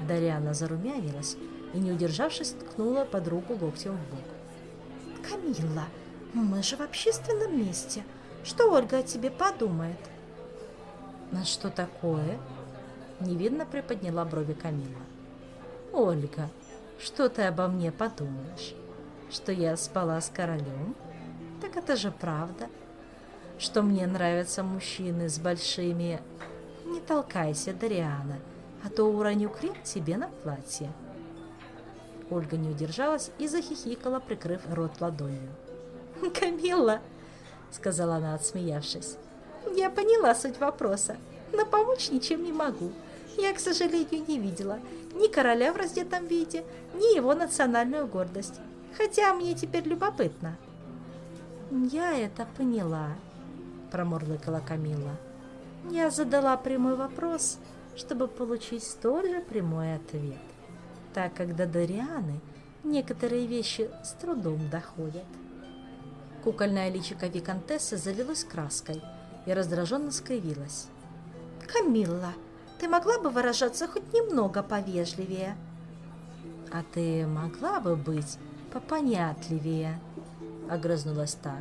Дарьяна зарумянилась и, не удержавшись, ткнула подругу локтем в бок. «Камилла, мы же в общественном месте. Что Ольга о тебе подумает?» «На что такое?» Невидно приподняла брови Камила. «Ольга, что ты обо мне подумаешь? Что я спала с королем? Так это же правда. Что мне нравятся мужчины с большими... Не толкайся, Дариана, а то уроню крем тебе на платье. Ольга не удержалась и захихикала, прикрыв рот ладонью. (laughs) «Камилла!» — сказала она, отсмеявшись. «Я поняла суть вопроса, но помочь ничем не могу. Я, к сожалению, не видела ни короля в раздетом виде, ни его национальную гордость. Хотя мне теперь любопытно. «Я это поняла», — промурлыкала Камила. «Я задала прямой вопрос, чтобы получить столь же прямой ответ, так как до Дорианы некоторые вещи с трудом доходят». Кукольная личико Викантессы залилась краской и раздраженно скривилась. «Камилла!» Ты могла бы выражаться хоть немного повежливее? А ты могла бы быть попонятливее, огрызнулась та.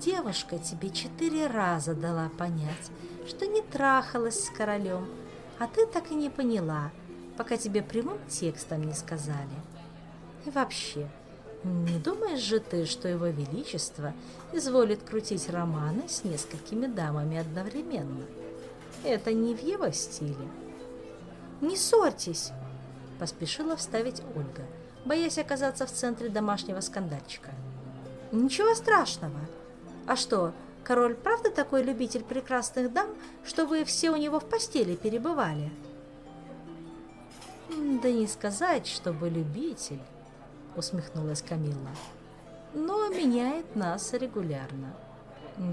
Девушка тебе четыре раза дала понять, что не трахалась с королем, а ты так и не поняла, пока тебе прямым текстом не сказали. И вообще, не думаешь же ты, что его величество изволит крутить романы с несколькими дамами одновременно? — это не в его стиле. «Не ссорьтесь!» – поспешила вставить Ольга, боясь оказаться в центре домашнего скандальчика. «Ничего страшного. А что, король правда такой любитель прекрасных дам, что вы все у него в постели перебывали?» «Да не сказать, чтобы любитель», — усмехнулась Камилла. «Но меняет нас регулярно.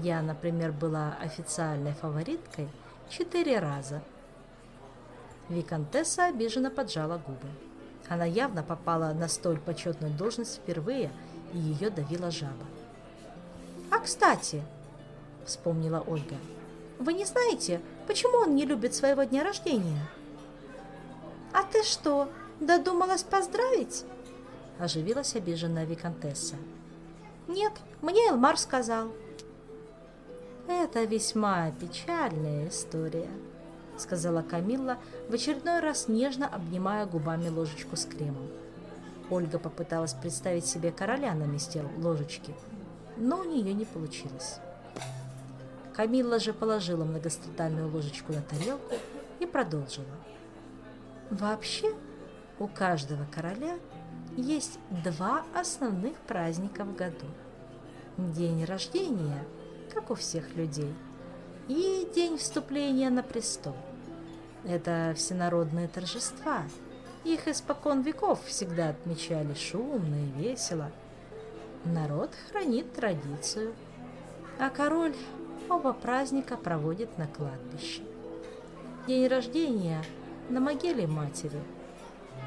Я, например, была официальной фавориткой четыре раза. Викантесса обиженно поджала губы. Она явно попала на столь почетную должность впервые, и ее давила жаба. «А кстати», — вспомнила Ольга, — «вы не знаете, почему он не любит своего дня рождения?» «А ты что, додумалась поздравить?» — оживилась обиженная виконтесса. «Нет, мне Элмар сказал». «Это весьма печальная история», — сказала Камилла, в очередной раз нежно обнимая губами ложечку с кремом. Ольга попыталась представить себе короля на месте ложечки, но у нее не получилось. Камилла же положила многострадальную ложечку на тарелку и продолжила. Вообще, у каждого короля есть два основных праздника в году. День рождения, как у всех людей, и день вступления на престол. Это всенародные торжества. Их испокон веков всегда отмечали шумно и весело. Народ хранит традицию, а король оба праздника проводит на кладбище. День рождения на могиле матери,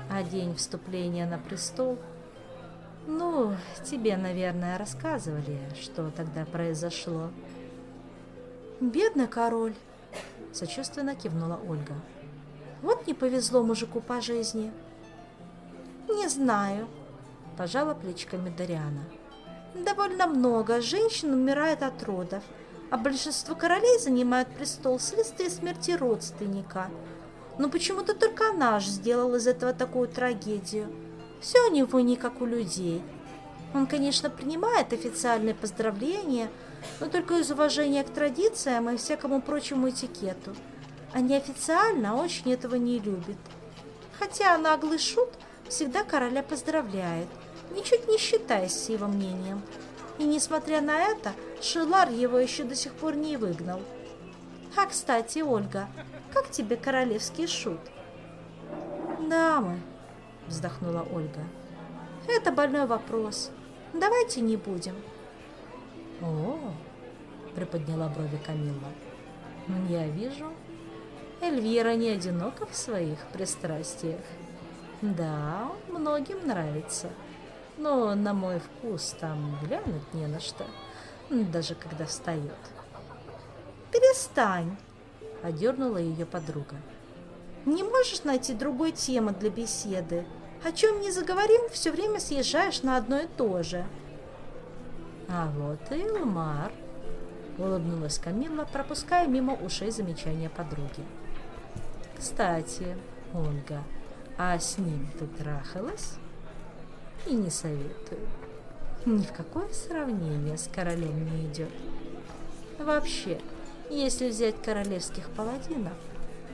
а день вступления на престол ну, тебе, наверное, рассказывали, что тогда произошло. Бедный король, сочувственно кивнула Ольга. Вот не повезло мужику по жизни. Не знаю, пожала плечиками Дариана. Довольно много женщин умирает от родов, а большинство королей занимают престол вследствие смерти родственника. Но почему-то только наш сделал из этого такую трагедию. Все у него не как у людей. Он, конечно, принимает официальные поздравления, но только из уважения к традициям и всякому прочему этикету. А неофициально очень этого не любит. Хотя наглый шут всегда короля поздравляет, ничуть не считаясь его мнением. И несмотря на это, Шилар его еще до сих пор не выгнал. А, кстати, Ольга, как тебе королевский шут? Дамы, вздохнула Ольга. Это больной вопрос. Давайте не будем. О, приподняла брови Камилла. Я вижу, Эльвира не одинока в своих пристрастиях. Да, многим нравится, но на мой вкус там глянуть не на что, даже когда встает. Перестань, одернула ее подруга. Не можешь найти другой темы для беседы? О чем не заговорим, все время съезжаешь на одно и то же. А вот и Элмар, улыбнулась Камилла, пропуская мимо ушей замечания подруги. Кстати, Ольга, а с ним ты трахалась? И не советую. Ни в какое сравнение с королем не идет. Вообще, если взять королевских паладинов,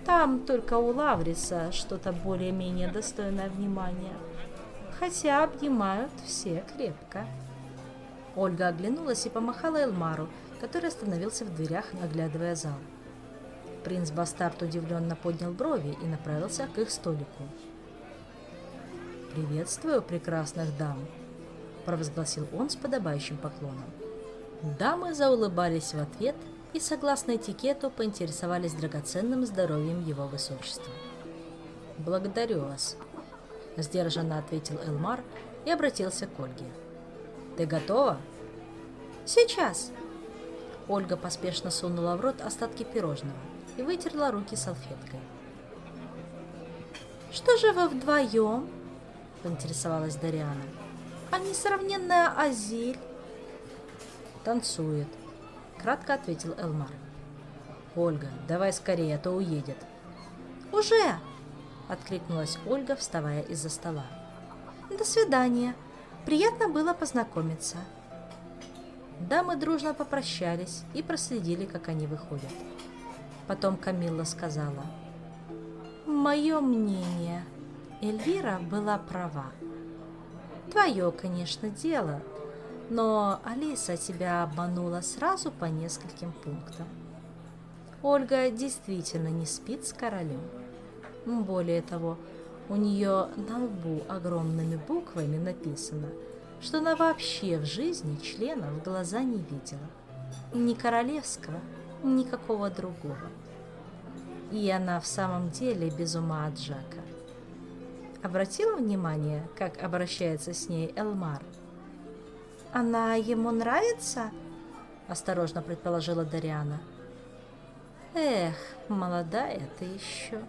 там только у Лавриса что-то более-менее достойное внимания. Хотя обнимают все крепко. Ольга оглянулась и помахала Элмару, который остановился в дверях, оглядывая зал. Принц Бастард удивленно поднял брови и направился к их столику. «Приветствую прекрасных дам!» – провозгласил он с подобающим поклоном. Дамы заулыбались в ответ и, согласно этикету, поинтересовались драгоценным здоровьем его высочества. «Благодарю вас», – сдержанно ответил Элмар и обратился к Ольге. «Ты готова?» «Сейчас!» Ольга поспешно сунула в рот остатки пирожного и вытерла руки салфеткой. «Что же вы вдвоем?» – поинтересовалась Дариана. «А несравненная Азиль?» «Танцует», кратко ответил Элмар. Ольга, давай скорее, а то уедет. Уже! откликнулась Ольга, вставая из-за стола. До свидания. Приятно было познакомиться. Дамы дружно попрощались и проследили, как они выходят. Потом Камилла сказала. «Мое мнение, Эльвира была права. Твое, конечно, дело, но Алиса тебя обманула сразу по нескольким пунктам. Ольга действительно не спит с королем. Более того, у нее на лбу огромными буквами написано, что она вообще в жизни члена в глаза не видела. Ни королевского, никакого другого. И она в самом деле без ума от Жака. Обратила внимание, как обращается с ней Элмар? Она ему нравится? Осторожно предположила Дариана. Эх, молодая ты еще,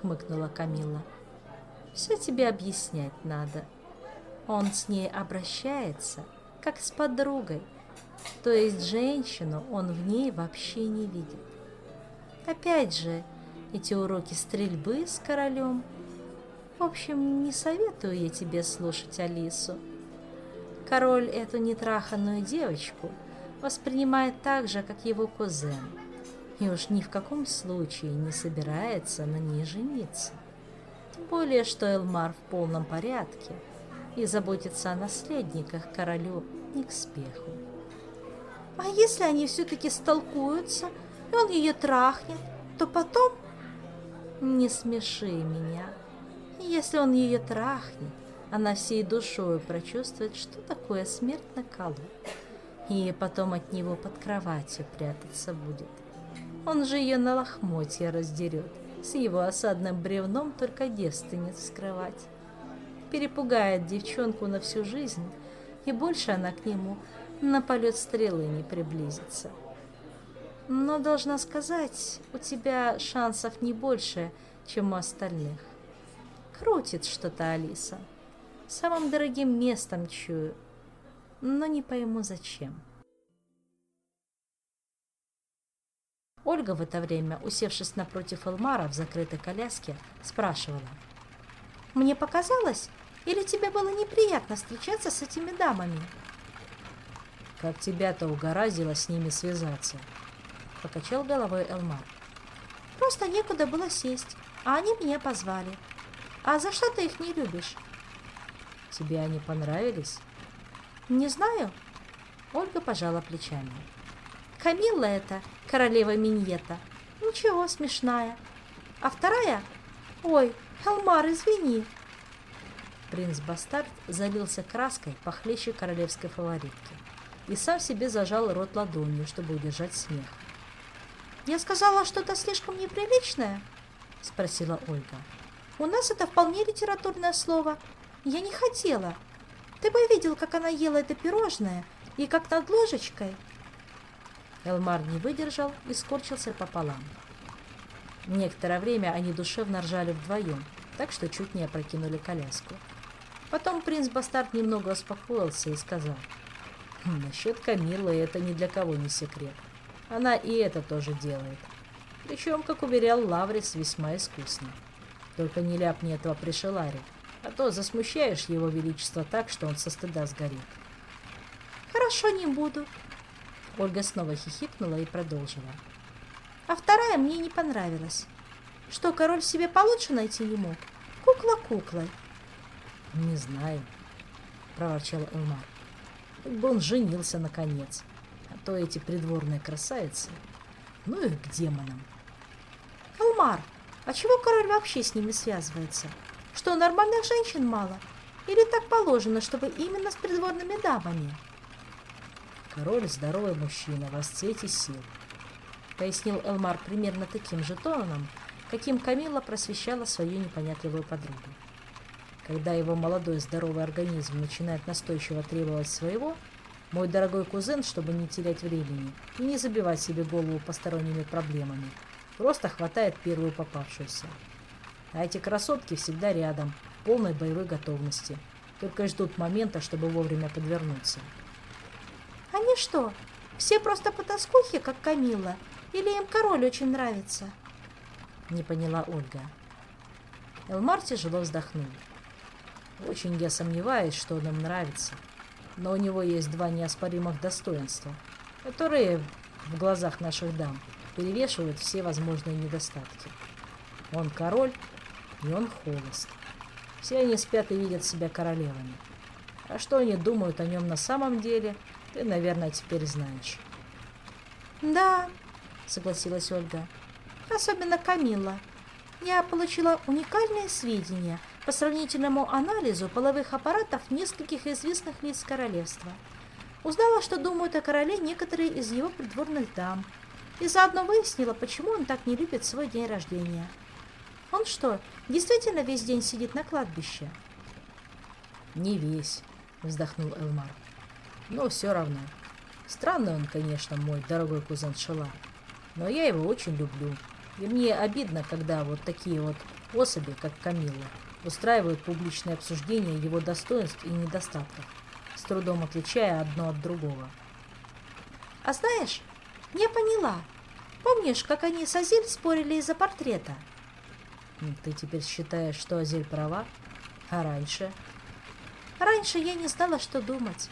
хмыкнула Камила. Все тебе объяснять надо. Он с ней обращается, как с подругой. То есть женщину он в ней вообще не видит. Опять же, эти уроки стрельбы с королем. В общем, не советую я тебе слушать Алису. Король эту нетраханную девочку воспринимает так же, как его кузен, и уж ни в каком случае не собирается на ней жениться. Тем более, что Элмар в полном порядке и заботится о наследниках королю не к спеху. А если они все-таки столкуются, и он ее трахнет, то потом... Не смеши меня. Если он ее трахнет, она всей душою прочувствует, что такое смерть на колу, и потом от него под кроватью прятаться будет. Он же ее на лохмотья раздерет, с его осадным бревном только девственниц скрывать. Перепугает девчонку на всю жизнь, и больше она к нему на полет стрелы не приблизится. Но, должна сказать, у тебя шансов не больше, чем у остальных. Крутит что-то Алиса. Самым дорогим местом чую, но не пойму зачем. Ольга в это время, усевшись напротив Элмара в закрытой коляске, спрашивала. «Мне показалось, или тебе было неприятно встречаться с этими дамами?» «Как тебя-то угораздило с ними связаться?» — покачал головой Элмар. «Просто некуда было сесть, а они меня позвали. А за что ты их не любишь?» «Тебе они понравились?» «Не знаю». Ольга пожала плечами. «Камилла это, королева Миньета. Ничего, смешная. А вторая? Ой, Элмар, извини». Принц Бастард залился краской похлеще королевской фаворитки и сам себе зажал рот ладонью, чтобы удержать смех. «Я сказала что-то слишком неприличное?» — спросила Ольга. «У нас это вполне литературное слово. Я не хотела. Ты бы видел, как она ела это пирожное, и как над ложечкой». Элмар не выдержал и скорчился пополам. Некоторое время они душевно ржали вдвоем, так что чуть не опрокинули коляску. Потом принц Бастард немного успокоился и сказал, «Насчет Камиллы это ни для кого не секрет. Она и это тоже делает. Причем, как уверял Лаврис, весьма искусно. Только не ляпни этого при Шеларе, а то засмущаешь его величество так, что он со стыда сгорит». «Хорошо, не буду». Ольга снова хихикнула и продолжила. «А вторая мне не понравилась. Что, король себе получше найти не мог? Кукла куклой». «Не знаю», — проворчал Элмар. «Как бы он женился, наконец. А то эти придворные красавицы. Ну их к демонам». «Элмар, а чего король вообще с ними связывается? Что, нормальных женщин мало? Или так положено, чтобы именно с придворными дамами?» «Король – здоровый мужчина, в сил», — пояснил Элмар примерно таким же тоном, каким Камила просвещала свою непонятливую подругу. Когда его молодой здоровый организм начинает настойчиво требовать своего, мой дорогой кузен, чтобы не терять времени и не забивать себе голову посторонними проблемами, просто хватает первую попавшуюся. А эти красотки всегда рядом, в полной боевой готовности, только ждут момента, чтобы вовремя подвернуться. «Они что, все просто потаскухи, как Камила? Или им король очень нравится?» Не поняла Ольга. Элмар тяжело вздохнул. Очень я сомневаюсь, что он им нравится. Но у него есть два неоспоримых достоинства, которые в глазах наших дам перевешивают все возможные недостатки. Он король, и он холост. Все они спят и видят себя королевами. А что они думают о нем на самом деле, ты, наверное, теперь знаешь. «Да», — согласилась Ольга, — «особенно Камилла. Я получила уникальные сведения — по сравнительному анализу половых аппаратов нескольких известных лиц королевства. Узнала, что думают о короле некоторые из его придворных дам, и заодно выяснила, почему он так не любит свой день рождения. Он что, действительно весь день сидит на кладбище? Не весь, вздохнул Элмар. Но все равно. Странный он, конечно, мой дорогой кузен Шелар. Но я его очень люблю. И мне обидно, когда вот такие вот особи, как Камилла, устраивают публичное обсуждение его достоинств и недостатков, с трудом отличая одно от другого. А знаешь, не поняла. Помнишь, как они с Азель спорили из-за портрета? Ты теперь считаешь, что Азель права? А раньше? Раньше я не знала, что думать.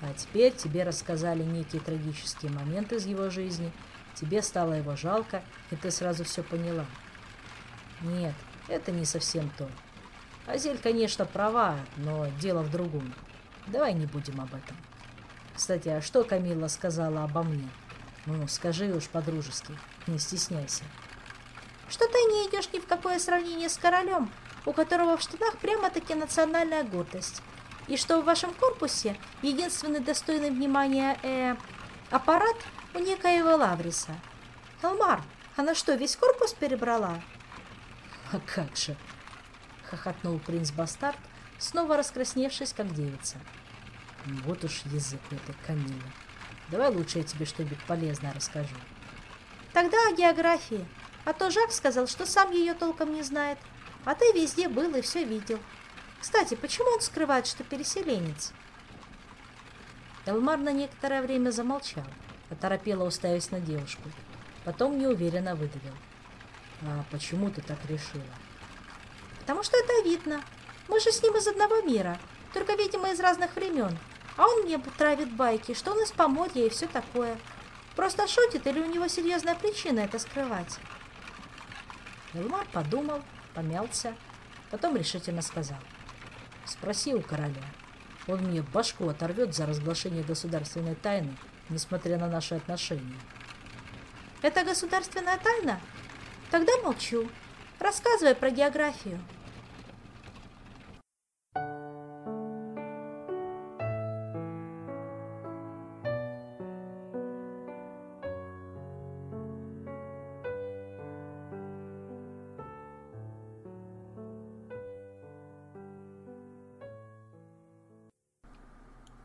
А теперь тебе рассказали некие трагические моменты из его жизни, тебе стало его жалко, и ты сразу все поняла. Нет, это не совсем то. Азель, конечно, права, но дело в другом. Давай не будем об этом. Кстати, а что Камилла сказала обо мне? Ну, скажи уж по-дружески, не стесняйся. Что ты не идешь ни в какое сравнение с королем, у которого в штанах прямо-таки национальная гордость. И что в вашем корпусе единственный достойный внимания э, аппарат у некоего Лавриса. Элмар, она что, весь корпус перебрала? А как же! Хохотнул принц Бастард, снова раскрасневшись, как девица. Вот уж язык этой Камилы. Давай лучше я тебе что-нибудь полезное расскажу. Тогда о географии. А то Жак сказал, что сам ее толком не знает. А ты везде был и все видел. Кстати, почему он скрывает, что переселенец? Элмар на некоторое время замолчал, оторопело уставясь на девушку. Потом неуверенно выдавил. «А почему ты так решила?» «Потому что это видно. Мы же с ним из одного мира, только, видимо, из разных времен. А он мне травит байки, что он из Поморья и все такое. Просто шутит или у него серьезная причина это скрывать?» Элмар подумал, помялся, потом решительно сказал. «Спроси у короля. Он мне башку оторвет за разглашение государственной тайны, несмотря на наши отношения». «Это государственная тайна? Тогда молчу. Рассказывай про географию».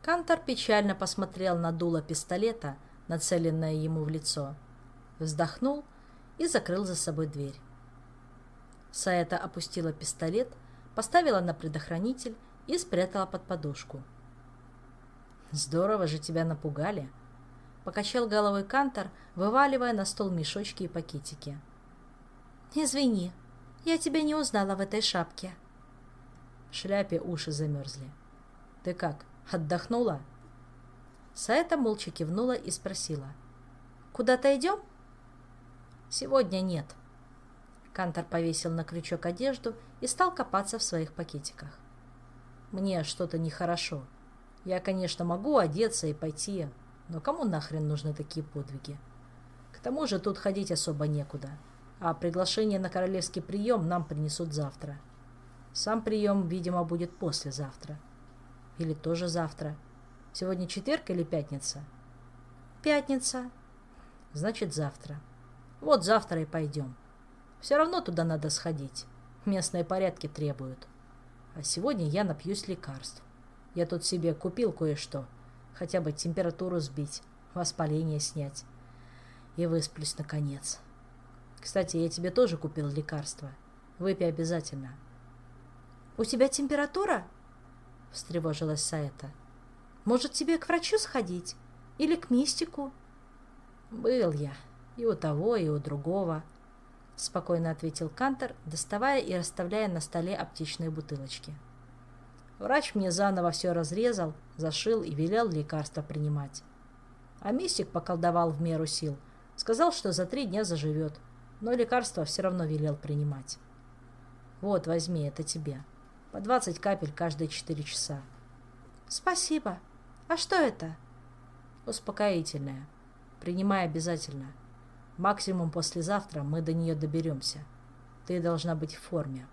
Кантор печально посмотрел на дуло пистолета, нацеленное ему в лицо, вздохнул и закрыл за собой дверь. Саэта опустила пистолет, поставила на предохранитель и спрятала под подушку. «Здорово же тебя напугали!» — покачал головой Кантор, вываливая на стол мешочки и пакетики. «Извини, я тебя не узнала в этой шапке». В шляпе уши замерзли. «Ты как, Отдохнула?» Саэта молча кивнула и спросила. «Куда-то идем?» «Сегодня нет». Кантор повесил на крючок одежду и стал копаться в своих пакетиках. «Мне что-то нехорошо. Я, конечно, могу одеться и пойти, но кому нахрен нужны такие подвиги? К тому же тут ходить особо некуда, а приглашение на королевский прием нам принесут завтра. Сам прием, видимо, будет послезавтра». Или тоже завтра? Сегодня четверг или пятница? Пятница. Значит, завтра. Вот завтра и пойдем. Все равно туда надо сходить. Местные порядки требуют. А сегодня я напьюсь лекарств. Я тут себе купил кое-что. Хотя бы температуру сбить, воспаление снять. И высплюсь, наконец. Кстати, я тебе тоже купил лекарство. Выпей обязательно. У тебя температура? — встревожилась Саэта. «Может, тебе к врачу сходить? Или к мистику?» «Был я. И у того, и у другого», — спокойно ответил Кантор, доставая и расставляя на столе аптечные бутылочки. Врач мне заново все разрезал, зашил и велел лекарства принимать. А мистик поколдовал в меру сил. Сказал, что за три дня заживет, но лекарства все равно велел принимать. «Вот, возьми, это тебе». По 20 капель каждые 4 часа. Спасибо. А что это? Успокоительное. Принимай обязательно. Максимум послезавтра мы до нее доберемся. Ты должна быть в форме.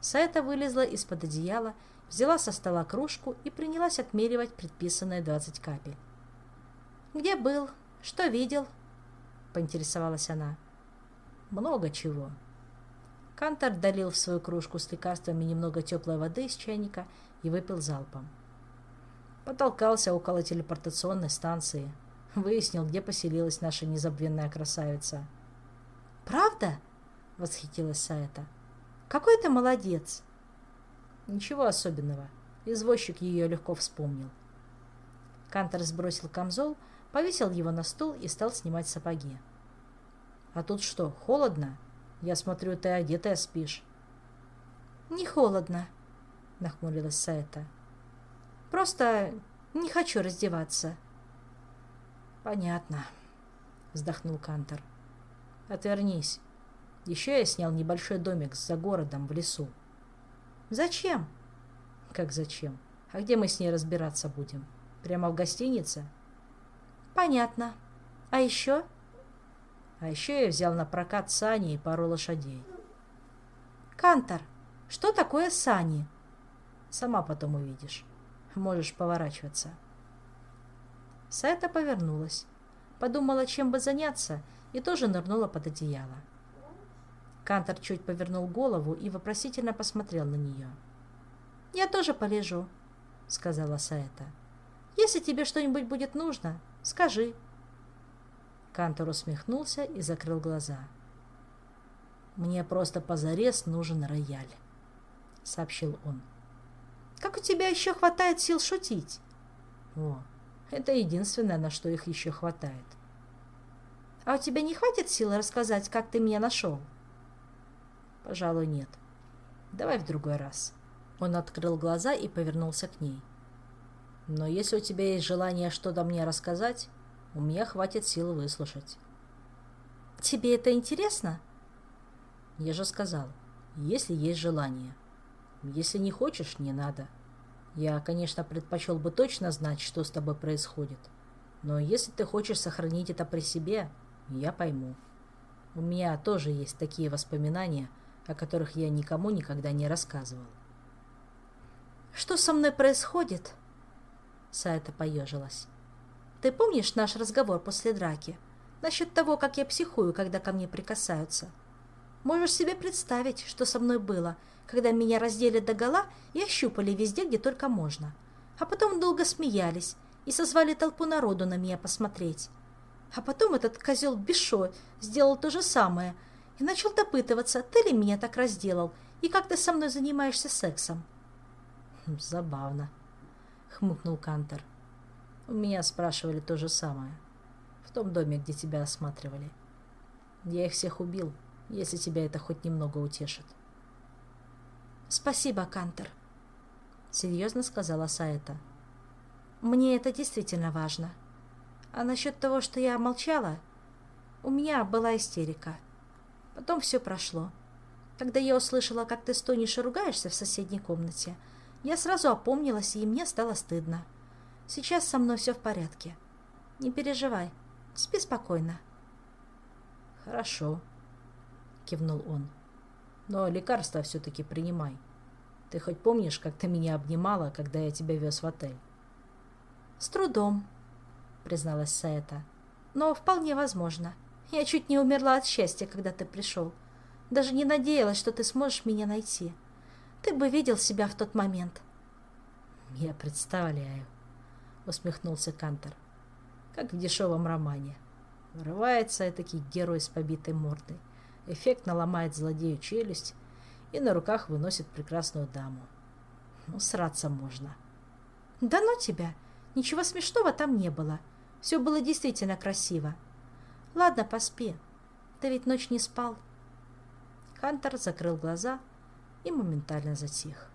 Саэта вылезла из-под одеяла, взяла со стола кружку и принялась отмеривать предписанные 20 капель. «Где был? Что видел?» — поинтересовалась она. «Много чего. Кантор долил в свою кружку с лекарствами немного теплой воды из чайника и выпил залпом. Потолкался около телепортационной станции. Выяснил, где поселилась наша незабвенная красавица. «Правда?» — восхитилась Саэта. «Какой ты молодец!» Ничего особенного. Извозчик ее легко вспомнил. Кантор сбросил камзол, повесил его на стол и стал снимать сапоги. «А тут что, холодно?» Я смотрю, ты одетая спишь. Не холодно, нахмурилась Саэта. Просто не хочу раздеваться. Понятно, вздохнул Кантор. Отвернись. Еще я снял небольшой домик за городом в лесу. Зачем? Как зачем? А где мы с ней разбираться будем? Прямо в гостинице? Понятно. А еще? А еще я взял на прокат сани и пару лошадей. Кантор, что такое сани? Сама потом увидишь. Можешь поворачиваться. Сайта повернулась. Подумала, чем бы заняться, и тоже нырнула под одеяло. Кантор чуть повернул голову и вопросительно посмотрел на нее. «Я тоже полежу», — сказала Саэта. «Если тебе что-нибудь будет нужно, скажи». Кантор усмехнулся и закрыл глаза. «Мне просто позарез нужен рояль», — сообщил он. «Как у тебя еще хватает сил шутить?» «О, это единственное, на что их еще хватает». «А у тебя не хватит сил рассказать, как ты меня нашел?» «Пожалуй, нет. Давай в другой раз». Он открыл глаза и повернулся к ней. «Но если у тебя есть желание что-то мне рассказать, у меня хватит сил выслушать. Тебе это интересно? Я же сказал, если есть желание. Если не хочешь, не надо. Я, конечно, предпочел бы точно знать, что с тобой происходит. Но если ты хочешь сохранить это при себе, я пойму. У меня тоже есть такие воспоминания, о которых я никому никогда не рассказывал. «Что со мной происходит?» Сайта поежилась. Ты помнишь наш разговор после драки? Насчет того, как я психую, когда ко мне прикасаются? Можешь себе представить, что со мной было, когда меня раздели догола и ощупали везде, где только можно. А потом долго смеялись и созвали толпу народу на меня посмотреть. А потом этот козел Бишо сделал то же самое и начал допытываться, ты ли меня так разделал и как ты со мной занимаешься сексом. «Забавно», — хмыкнул Кантер. У меня спрашивали то же самое. В том доме, где тебя осматривали. Я их всех убил, если тебя это хоть немного утешит. Спасибо, Кантер. Серьезно сказала Саэта. Мне это действительно важно. А насчет того, что я молчала, у меня была истерика. Потом все прошло. Когда я услышала, как ты стонешь и ругаешься в соседней комнате, я сразу опомнилась, и мне стало стыдно. Сейчас со мной все в порядке. Не переживай. Спи спокойно. Хорошо, кивнул он. Но лекарства все-таки принимай. Ты хоть помнишь, как ты меня обнимала, когда я тебя вез в отель? С трудом, призналась Саэта. Но вполне возможно. Я чуть не умерла от счастья, когда ты пришел. Даже не надеялась, что ты сможешь меня найти. Ты бы видел себя в тот момент. Я представляю, усмехнулся Кантер. Как в дешевом романе. Врывается этакий герой с побитой мордой, эффектно ломает злодею челюсть и на руках выносит прекрасную даму. Ну, сраться можно. Да ну тебя! Ничего смешного там не было. Все было действительно красиво. Ладно, поспи. Ты ведь ночь не спал. Хантер закрыл глаза и моментально затих.